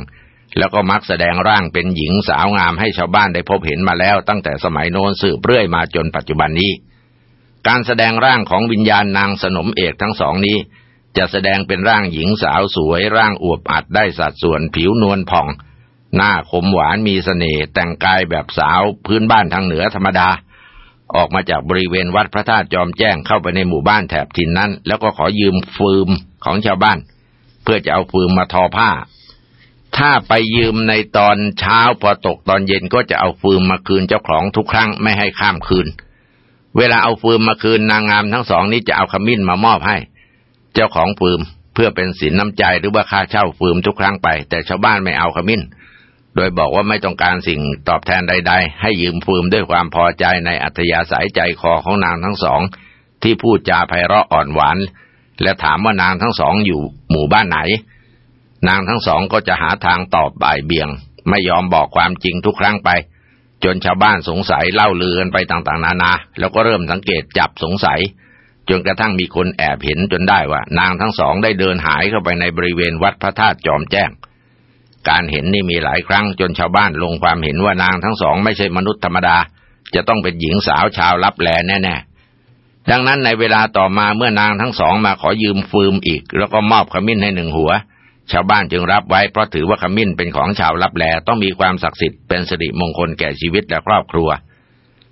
แล้วก็มักแสดงร่างเป็นหญิงสาวงามให้ชาวบ้านได้พบเห็นมาแล้วตั้งแต่สมัยโน้นสืบเรื่อยมาจนปัจจุบันนี้ การแสดงร่างของวิญญาณนางสนมเอกทั้งสองนี้ จะแสดงเป็นร่างหญิงสาวสวย ร่างอวบอัดได้สัดส่วนผิวนวลผ่อง หน้าคมหวานมีสเสน่ห์แต่งกายแบบสาวพื้นบ้านทางเหนือธรรมดา ออกมาจากบริเวณวัดพระธาตุจอมแจ้งเข้าไปในหมู่บ้านแถบทินนั้น แล้วก็ขอยืมฟืมของชาวบ้าน เพื่อจะเอาฟืมมาทอผ้า ถ้าไปยืมในตอนเช้าพอตกตอนเย็นก็จะเอาฟืมมาคืนเจ้าของทุกครั้งไม่ให้ข้ามคืน เวลาเอาฟืมมาคืนนางงามทั้งสองนี้จะเอาขมิ้นมามอบให้ เจ้าของฟืมเพื่อเป็นสินน้ำใจหรือว่าค่าเช่าฟืมทุกครั้งไป แต่ชาวบ้านไม่เอาขมิ้น โดยบอกว่าไม่ต้องการสิ่งตอบแทนใด ๆ ให้ยืมฟืมด้วยความพอใจในอัธยาศัยใจคอของนางทั้งสอง ที่พูดจาไพเราะอ่อนหวาน และถามว่านางทั้งสองอยู่หมู่บ้านไหน นางทั้งสองก็จะหาทางตอบบ่ายเบี่ยง ไม่ยอมบอกความจริงทุกครั้งไป จนชาวบ้านสงสัยเล่าลือกันไปต่างๆ นานา แล้วก็เริ่มสังเกตจับสงสัย จนกระทั่งมีคนแอบเห็นจนได้ว่า นางทั้งสองได้เดินหายเข้าไปในบริเวณวัดพระธาตุจอมแจ้ง การเห็นนี่มีหลายครั้งจนชาวบ้านลงความเห็นว่านางทั้งสองไม่ใช่มนุษย์ธรรมดา จะต้องเป็นหญิงสาวชาวลับแลแน่ๆดังนั้นในเวลาต่อมาเมื่อนางทั้งสองมาขอยืมฟืมอีก แล้วก็มอบขมิ้นให้หนึ่งหัว ชาวบ้านจึงรับไว้เพราะถือว่าขมิ้นเป็นของชาวลับแลต้องมีความศักดิ์สิทธิ์เป็นสิริมงคลแก่ชีวิตและครอบครัว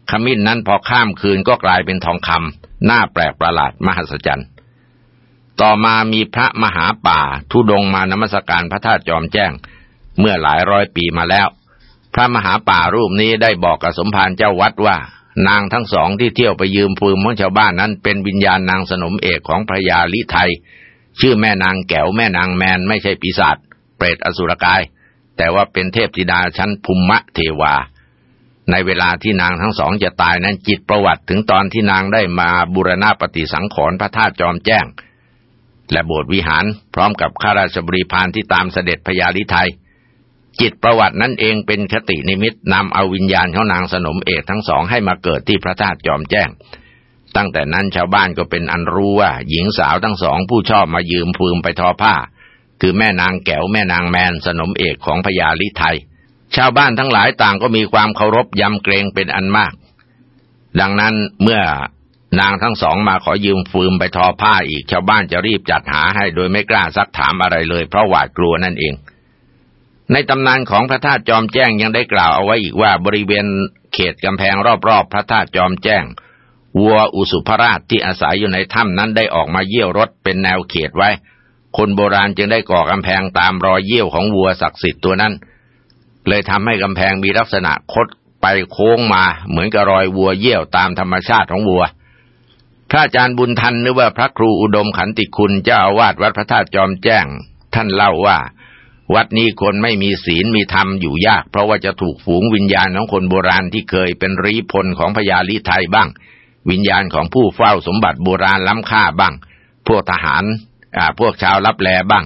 ขมิ้นนั้นพอข้ามคืนก็กลายเป็นทองคำน่าแปลกประหลาดมหัศจรรย์ ต่อมามีพระมหาป่าทุดงมานมัสการพระธาตุจอมแจ้ง เมื่อหลายร้อยปีมาแล้ว พระมหาป่ารูปนี้ได้บอกกับสมภารเจ้าวัดว่า นางทั้งสองที่เที่ยวไปยืมฟืมของชาวบ้านนั้น เป็นวิญญาณนางสนมเอกของพระยาลิไทย ชื่อแม่นางแก้วแม่นางแมนไม่ใช่ปีศาจเปรตอสุรกาย แต่ว่าเป็นเทพธิดาชั้นภูมิเทวา ในเวลาที่นางทั้งสองจะตายนั้นจิตประวัติถึงตอนที่นางได้มาบูรณาปฏิสังขรณ์พระธาตุจอมแจ้ง และโบสถ์วิหารพร้อมกับข้าราชบริพารที่ตามเสด็จพญาลิไทยจิตประวัตินั้นเองเป็นคตินิมิตนำเอาวิญญาณของนางสนมเอกทั้งสองให้มาเกิดที่พระธาตุจอมแจ้ง ตั้งแต่นั้นชาวบ้านก็เป็นอันรู้ว่า หญิงสาวทั้งสองผู้ชอบมายืมฟืมไปทอผ้า คือแม่นางแก้วแม่นางแมนสนมเอกของพญาลิไทย ชาวบ้านทั้งหลายต่างก็มีความเคารพยำเกรงเป็นอันมาก ดังนั้นเมื่อนางทั้งสองมาขอยืมฟืมไปทอผ้าอีกชาวบ้านจะรีบจัดหาให้โดยไม่กล้าซักถามอะไรเลย เพราะหวาดกลัวนั่นเอง ในตำนานของพระธาตุจอมแจ้งยังได้กล่าวเอาไว้อีกว่าบริเวณเขตกำแพงรอบๆ พระธาตุจอมแจ้ง วัวอุสุภราชที่อาศัยอยู่ในถ้ำนั้นได้ออกมาเยี่ยวรถเป็นแนวเขตไว้ คนโบราณจึงได้ก่อกำแพงตามรอยเยี่ยวของวัวศักดิ์สิทธิ์ตัวนั้น เลยทำให้กำแพงมีลักษณะคดไปโค้งมาเหมือนกับรอยวัวเยี่ยวตามธรรมชาติของวัว พระอาจารย์บุญทันหรือว่าพระครูอุดมขันติคุณเจ้าอาวาสวัดพระธาตุจอมแจ้ง ท่านเล่าว่า วัดนี้คนไม่มีศีลมีธรรมอยู่ยาก เพราะว่าจะถูกฝูงวิญญาณของคนโบราณที่เคยเป็นรีพลของพญาลิไทยบ้าง วิญญาณของผู้เฝ้าสมบัติโบราณล้ำค่าบ้าง พวกทหารพวกชาวรับแลบ้าง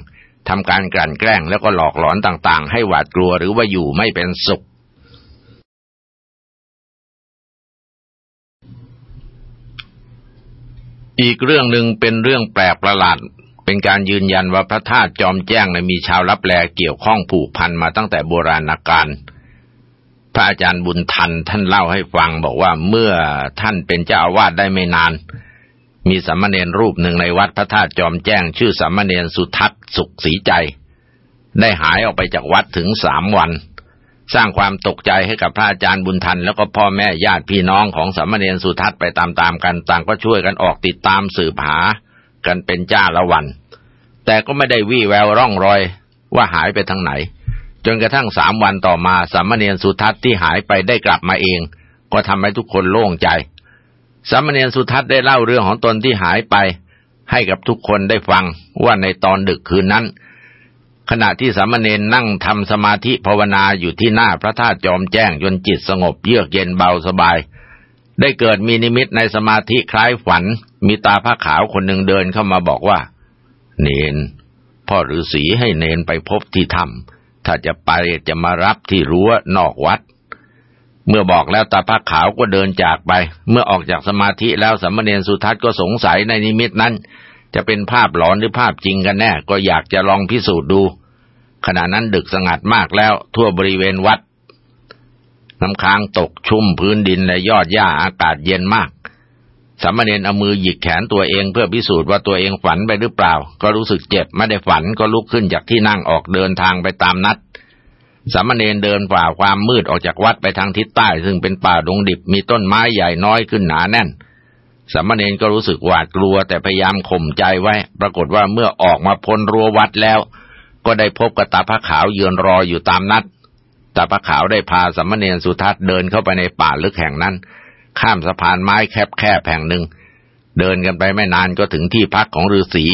ทำการกลั่นแกล้งแล้วก็หลอกหลอนต่างๆ ให้หวาดกลัวหรือว่าอยู่ไม่เป็นสุข อีกเรื่องหนึ่งเป็นเรื่องแปลกประหลาด เป็นการยืนยันว่าพระธาตุจอมแจ้งมีชาวรับแลเกี่ยวข้องผูกพันมาตั้งแต่โบราณกาล พระอาจารย์บุญทันท่านเล่าให้ฟังบอกว่าเมื่อท่านเป็นเจ้าอาวาสได้ไม่นาน มีสามเณรรูปหนึ่งในวัดพระธาตุจอมแจ้ง ชื่อสามเณรสุทัศน์สุขศรีใจ ได้หายออกไปจากวัดถึงสามวัน สร้างความตกใจให้กับพระอาจารย์บุญทัน แล้วก็พ่อแม่ญาติพี่น้องของสามเณรสุทัศน์ไปตามๆกันต่างก็ช่วยกันออกติดตามสืบหา กันเป็นจ้าละวัน แต่ก็ไม่ได้วี่แววร่องรอยว่าหายไปทางไหน จนกระทั่งสามวันต่อมาสามเณรสุทัศน์ที่หายไปได้กลับมาเอง ก็ทำให้ทุกคนโล่งใจสามเณรสุทัศน์ได้เล่าเรื่องของตนที่หายไป ให้กับทุกคนได้ฟังว่าในตอนดึกคืนนั้น ขณะที่สามเณรนั่งทำสมาธิภาวนาอยู่ที่หน้าพระธาตุจอมแจ้งจนจิตสงบเยือกเย็นเบาสบาย ได้เกิดมีนิมิตในสมาธิคล้ายฝัน มีตาผ้าขาวคนหนึ่งเดินเข้ามาบอกว่า เนนพ่อฤาษีให้เนนไปพบที่ถ้ำ ถ้าจะไปจะมารับที่รั้วนอกวัด เมื่อบอกแล้วตาผ้าขาวก็เดินจากไป เมื่อออกจากสมาธิแล้วสามเณรสุทัศน์ก็สงสัยในนิมิตนั้น จะเป็นภาพหลอนหรือภาพจริงกันแน่ ก็อยากจะลองพิสูจน์ดู ขณะนั้นดึกสงัดมากแล้ว ทั่วบริเวณวัดน้ำค้างตกชุ่มพื้นดินและยอดหญ้าอากาศเย็นมาก สามเณรเอามือหยิกแขนตัวเองเพื่อพิสูจน์ว่าตัวเองฝันไปหรือเปล่า ก็รู้สึกเจ็บไม่ได้ฝันก็ลุกขึ้นจากที่นั่งออกเดินทางไปตามนัดสามเณรเดินฝ่าความมืดออกจากวัดไปทางทิศใต้ ซึ่งเป็นป่าดงดิบมีต้นไม้ใหญ่น้อยขึ้นหนาแน่นสามเณรก็รู้สึกหวาดกลัวแต่พยายามข่มใจไว้ ปรากฏว่าเมื่อออกมาพ้นรั้ววัดแล้ว ก็ได้พบกับตาพระขาวยืนรออยู่ตามนัดตาพระขาวได้พาสามเณรสุทัศน์เดินเข้าไปในป่าลึกแห่งนั้น ข้ามสะพานไม้แคบๆแห่งหนึ่ง เดินกันไปไม่นานก็ถึงที่พักของฤาษี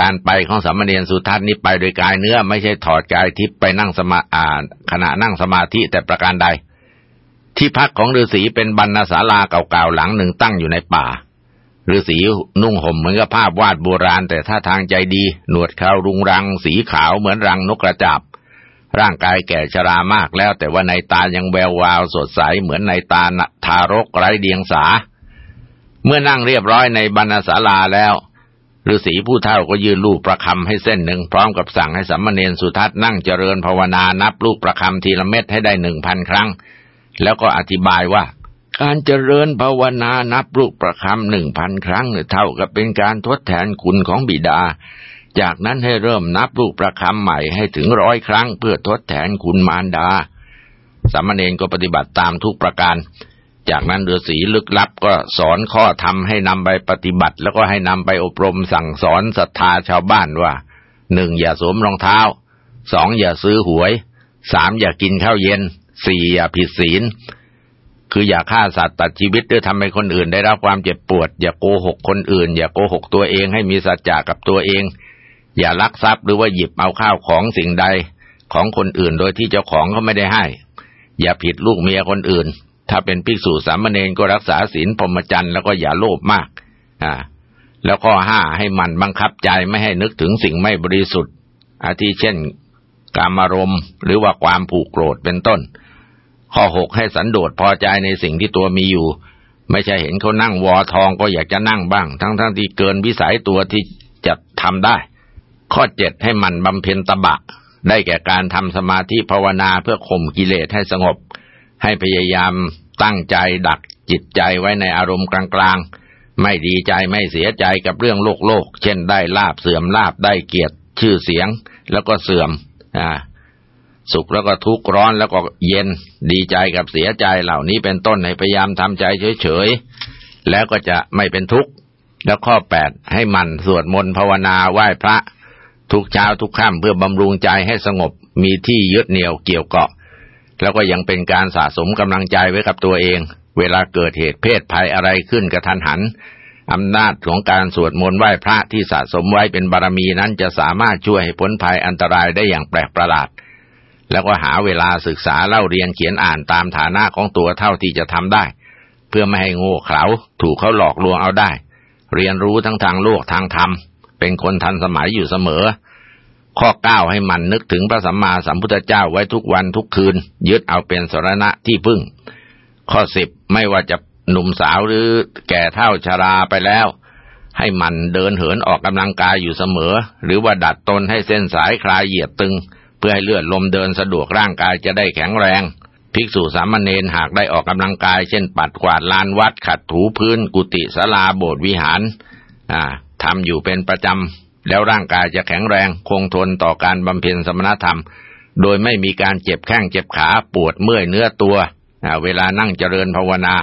การไปของสามเณรสุทัศน์นี้ไปโดยกายเนื้อ ไม่ใช่ถอดกายทิพย์ไปนั่งสมาอ่าขณะนั่งสมาธิแต่ประการใด ที่พักของฤาษีเป็นบรรณศาลาเก่าๆหลังหนึ่งตั้งอยู่ในป่าฤาษีนุ่งห่มเหมือนกับภาพวาดโบราณ แต่ท่าทางใจดี หนวดเขารุงรังสีขาวเหมือนรังนกกระจาบ ร่างกายแก่ชรามากแล้วแต่ว่าในตายังแวววาวสดใสเหมือนในตาทารกไร้เดียงสา เมื่อนั่งเรียบร้อยในบรรณศาลาแล้วฤาษีผู้เฒ่าก็ยืนลูกประคำให้เส้นหนึ่งพร้อมกับสั่งให้สัมมเนรสุทัศน์นั่งเจริญภาวนานับลูกประคำทีละเม็ดให้ได้หนึ่งพันครั้ง แล้วก็อธิบายว่า การเจริญภาวนานับลูกประคำหนึ่งพันครั้งเท่ากับเป็นการทดแทนคุณของบิดา จากนั้นให้เริ่มนับลูกประคำใหม่ให้ถึงร้อยครั้ง เพื่อทดแทนคุณมารดา สามเณรก็ปฏิบัติตามทุกประการ จากนั้นฤาษีลึกลับก็สอนข้อธรรมให้นำไปปฏิบัติ แล้วก็ให้นำไปอบรมสั่งสอนศรัทธาชาวบ้านว่าหนึ่งอย่าสวมรองเท้าสองอย่าซื้อหวยสามอย่ากินข้าวเย็นสี่อย่าผิดศีล คืออย่าฆ่าสัตว์ตัดชีวิตหรือทำให้คนอื่นได้รับความเจ็บปวด อย่าโกหกคนอื่น อย่าโกหกตัวเองให้มีสัจจะกับตัวเอง อย่าลักทรัพย์หรือว่าหยิบเอาข้าวของสิ่งใดของคนอื่นโดยที่เจ้าของเขาไม่ได้ให้ อย่าผิดลูกเมียคนอื่น ถ้าเป็นภิกษุสามเณรก็รักษาศีลพรหมจรรย์แล้วก็อย่าโลภมาก อ่า แล้วข้อห้าให้มันบังคับใจไม่ให้นึกถึงสิ่งไม่บริสุทธิ์ อาทิเช่น กามารมณ์ หรือว่าความผูกโกรธเป็นต้น ข้อหกให้สันโดษพอใจในสิ่งที่ตัวมีอยู่ ไม่ใช่เห็นเขานั่งวอทองก็อยากจะนั่งบ้าง ทั้งๆทที่เกินวิสัยตัวที่จะทำได้ ข้อเจ็ดให้มันบำเพ็ญตบะ ได้แก่การทำสมาธิภาวนาเพื่อข่มกิเลสให้สงบ ให้พยายามตั้งใจดักจิตใจไว้ในอารมณ์กลางๆ ไม่ดีใจไม่เสียใจกับเรื่องโลกโลก เช่นได้ลาบเสื่อมลาบได้เกียรติชื่อเสียง แล้วก็เสื่อมอ่าสุขแล้วก็ทุกข์ร้อนแล้วก็เย็นดีใจกับเสียใจเหล่านี้เป็นต้นให้พยายามทำใจเฉยๆ แล้วก็จะไม่เป็นทุกข์ แล้วข้อแปดให้มันสวดมนต์ภาวนาไหว้พระ ทุกเช้าทุกค่ำเพื่อบำรุงใจให้สงบมีที่ยึดเหนี่ยวเกี่ยวเกาะ แล้วก็ยังเป็นการสะสมกำลังใจไว้กับตัวเอง เวลาเกิดเหตุเพศภัยอะไรขึ้นกระทันหันอำนาจของการสวดมนต์ไหว้พระที่สะสมไว้เป็นบารมีนั้นจะสามารถช่วยให้พ้นภัยอันตรายได้อย่างแปลกประหลาด แล้วก็หาเวลาศึกษาเล่าเรียนเขียนอ่านตามฐานะของตัวเท่าที่จะทำได้ เพื่อไม่ให้โง่เขลาถูกเขาหลอกลวงเอาได้ เรียนรู้ทั้งทางโลกทางธรรม เป็นคนทันสมัยอยู่เสมอ ข้อเก้าให้มันนึกถึงพระสัมมาสัมพุทธเจ้าไว้ทุกวันทุกคืน ยึดเอาเป็นสรณะที่พึ่ง ข้อสิบไม่ว่าจะหนุ่มสาวหรือแก่เท่าชาราไปแล้ว ให้มันเดินเหินออกกำลังกายอยู่เสมอ หรือว่าดัดตนให้เส้นสายคลายเหยียดตึง เพื่อให้เลือดลมเดินสะดวกร่างกายจะได้แข็งแรงภิกษุสามเณรหากได้ออกกำลังกาย เช่นปัดกวาดลานวัดขัดถูพื้น กุฏิศาลาโบสถ์วิหาร อ่า ทำอยู่เป็นประจำ แล้วร่างกายจะแข็งแรงคงทนต่อการบำเพ็ญสมณธรรม โดยไม่มีการเจ็บแข้งเจ็บขาปวดเมื่อยเนื้อตัว เวลานั่งเจริญภาวนา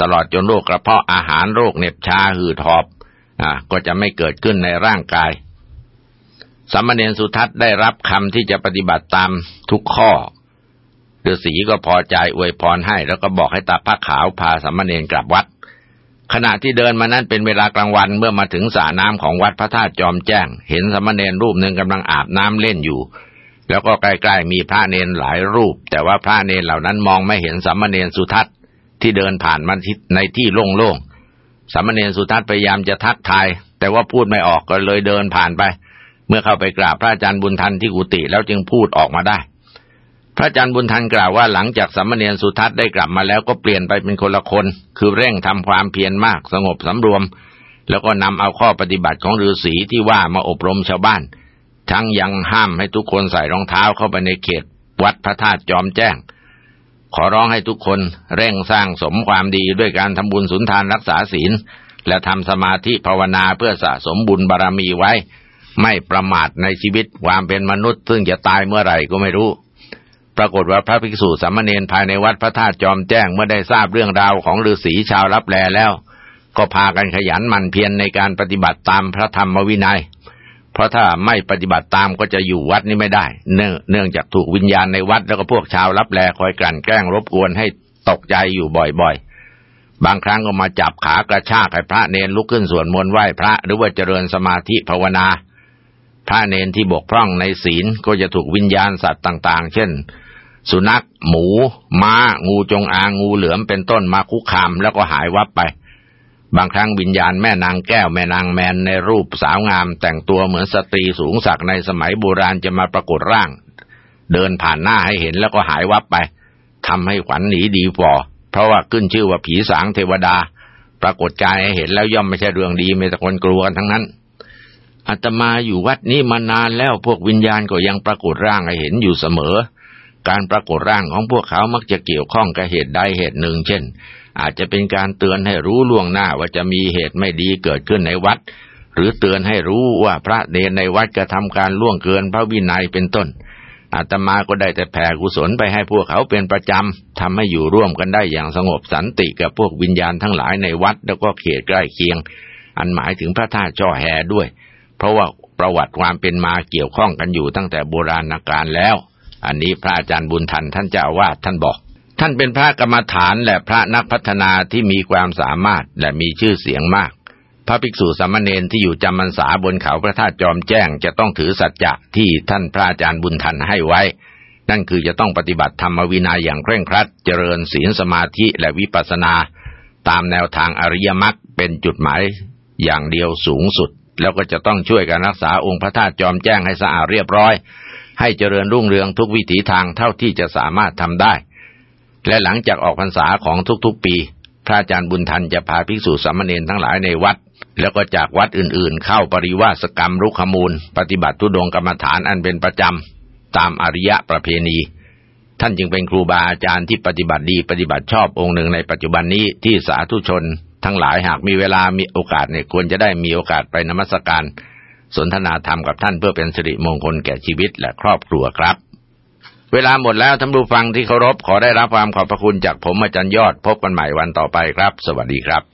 ตลอดจนโรคกระเพาะอาหารโรคเน็บชาหืดหอบอก็จะไม่เกิดขึ้นในร่างกายสามเณรสุทัศน์ได้รับคำที่จะปฏิบัติตามทุกข้อฤาษีก็พอใจอวยพรให้ แล้วก็บอกให้ตาผ้าขาวพาสามเณรกลับวัด ขณะที่เดินมานั้นเป็นเวลากลางวันเมื่อมาถึงสระน้ำของวัดพระธาตุจอมแจ้ง เห็นสามเณรรูปหนึ่งกำลังอาบน้ำเล่นอยู่ แล้วก็ใกล้ๆมีพระเนนหลายรูป แต่ว่าพระเนนเหล่านั้นมองไม่เห็นสามเณรสุทัศน์ที่เดินผ่านมาในที่โล่งๆสามเณรสุทัศน์พยายามจะทักทาย แต่ว่าพูดไม่ออกก็เลยเดินผ่านไป เมื่อเข้าไปกราบพระอาจารย์บุญทันที่กุฏิแล้วจึงพูดออกมาได้ พระอาจารย์บุญทันกล่าวว่าหลังจากสามเณรสุทัศน์ได้กลับมาแล้วก็เปลี่ยนไปเป็นคนละคน คือเร่งทำความเพียรมากสงบสำรวม แล้วก็นำเอาข้อปฏิบัติของฤาษีที่ว่ามาอบรมชาวบ้าน ทั้งยังห้ามให้ทุกคนใส่รองเท้าเข้าไปในเขต วัดพระธาตุจอมแจ้ง ขอร้องให้ทุกคนเร่งสร้างสมความดีด้วยการทำบุญสุนทานรักษาศีล และทำสมาธิภาวนาเพื่อสะสมบุญบารรมีไว้ ไม่ประมาทในชีวิตความเป็นมนุษย์ ซึ่งจะตายเมื่อไหร่ก็ไม่รู้ ปรากฏว่าพระภิกษุสามเณรภายในวัดพระธาตุจอมแจ้งเมื่อได้ทราบเรื่องราวของฤาษีชาวรับแลแล้ว ก็พากันขยันหมั่นเพียรในการปฏิบัติตามพระธรรมวินัย เพราะถ้าไม่ปฏิบัติตามก็จะอยู่วัดนี้ไม่ได้เนื่องเนื่องจากถูกวิญญาณในวัดแล้วก็พวกชาวรับแลคอยกลั่นแกล้งรบกวนให้ตกใจอยู่บ่อยๆ บางครั้งก็มาจับขากระชากให้พระเนนลุกขึ้นสวดมนต์ไหว้พระหรือว่าเจริญสมาธิภาวนา พระเนนที่บกพร่องในศีลก็จะถูกวิญญาณสัตว์ต่าง ๆ เช่น สุนัข หมู ม้า งูจงอางงูเหลือมเป็นต้นมาคุกคามแล้วก็หายวับไป บางครั้งวิญญาณแม่นางแก้วแม่นางแมนในรูปสาวงาม แต่งตัวเหมือนสตรีสูงสักในสมัยโบราณจะมาปรากฏร่าง เดินผ่านหน้าให้เห็นแล้วก็หายวับไปทำให้ขวัญหนีดีพอเพราะว่าขึ้นชื่อว่าผีสางเทวดา ปรากฏกายให้เห็นแล้วย่อมไม่ใช่เรื่องดีไม่แต่คนกลัวกันทั้งนั้นอาตมาอยู่วัดนี้มานานแล้วพวกวิญญาณก็ยังปรากฏร่างให้เห็นอยู่เสมอ การปรากฏร่างของพวกเขามักจะเกี่ยวข้องกับเหตุใดเหตุหนึ่ง เช่น อาจจะเป็นการเตือนให้รู้ล่วงหน้าว่าจะมีเหตุไม่ดีเกิดขึ้นในวัด หรือเตือนให้รู้ว่าพระเนรในวัดกระทำการล่วงเกินพระวินัยเป็นต้นอาตมาก็ได้แต่แผ่กุศลไปให้พวกเขาเป็นประจำทำให้อยู่ร่วมกันได้อย่างสงบสันติกับพวกวิญญาณทั้งหลายในวัดแล้วก็เขตใกล้เคียง อันหมายถึงพระธาตุจ่อแฮด้วย เพราะว่าประวัติความเป็นมาเกี่ยวข้องกันอยู่ตั้งแต่โบราณกาลแล้ว อันนี้พระอาจารย์บุญทันท่านเจ้าวาดท่านบอก ท่านเป็นพระกรรมฐานและพระนักพัฒนาที่มีความสามารถและมีชื่อเสียงมาก พระภิกษุสามเณรที่อยู่จำพรรษาบนเขาพระธาตุจอมแจ้งจะต้องถือสัจจะที่ท่านพระอาจารย์บุญทันให้ไว้ นั่นคือจะต้องปฏิบัติธรรมวินัยอย่างเคร่งครัด เจริญศีลสมาธิและวิปัสสนา ตามแนวทางอริยมรรคเป็นจุดหมายอย่างเดียวสูงสุดแล้วก็จะต้องช่วยกันรักษาองค์พระธาตุจอมแจ้งให้สะอาดเรียบร้อย ให้เจริญรุ่งเรืองทุกวิถีทางเท่าที่จะสามารถทำได้ และหลังจากออกพรรษาของทุกๆปี พระอาจารย์บุญทันจะพาภิกษุสามเณรทั้งหลายในวัด แล้วก็จากวัดอื่นๆ เข้าปริวาสกรรมรุกขมูล ปฏิบัติทุดงกรรมฐานอันเป็นประจำตามอริยะประเพณี ท่านจึงเป็นครูบาอาจารย์ที่ปฏิบัติดีปฏิบัติชอบองค์หนึ่งในปัจจุบันนี้ที่สาธุชน ทั้งหลายหากมีเวลามีโอกาสเนี่ยควรจะได้มีโอกาสไปนมัสการ สนทนาธรรมกับท่านเพื่อเป็นสิริมงคลแก่ชีวิตและครอบครัวครับ เวลาหมดแล้วท่านผู้ฟังที่เคารพขอได้รับความขอบพระคุณจากผมอาจารย์ยอดพบกันใหม่วันต่อไปครับ สวัสดีครับ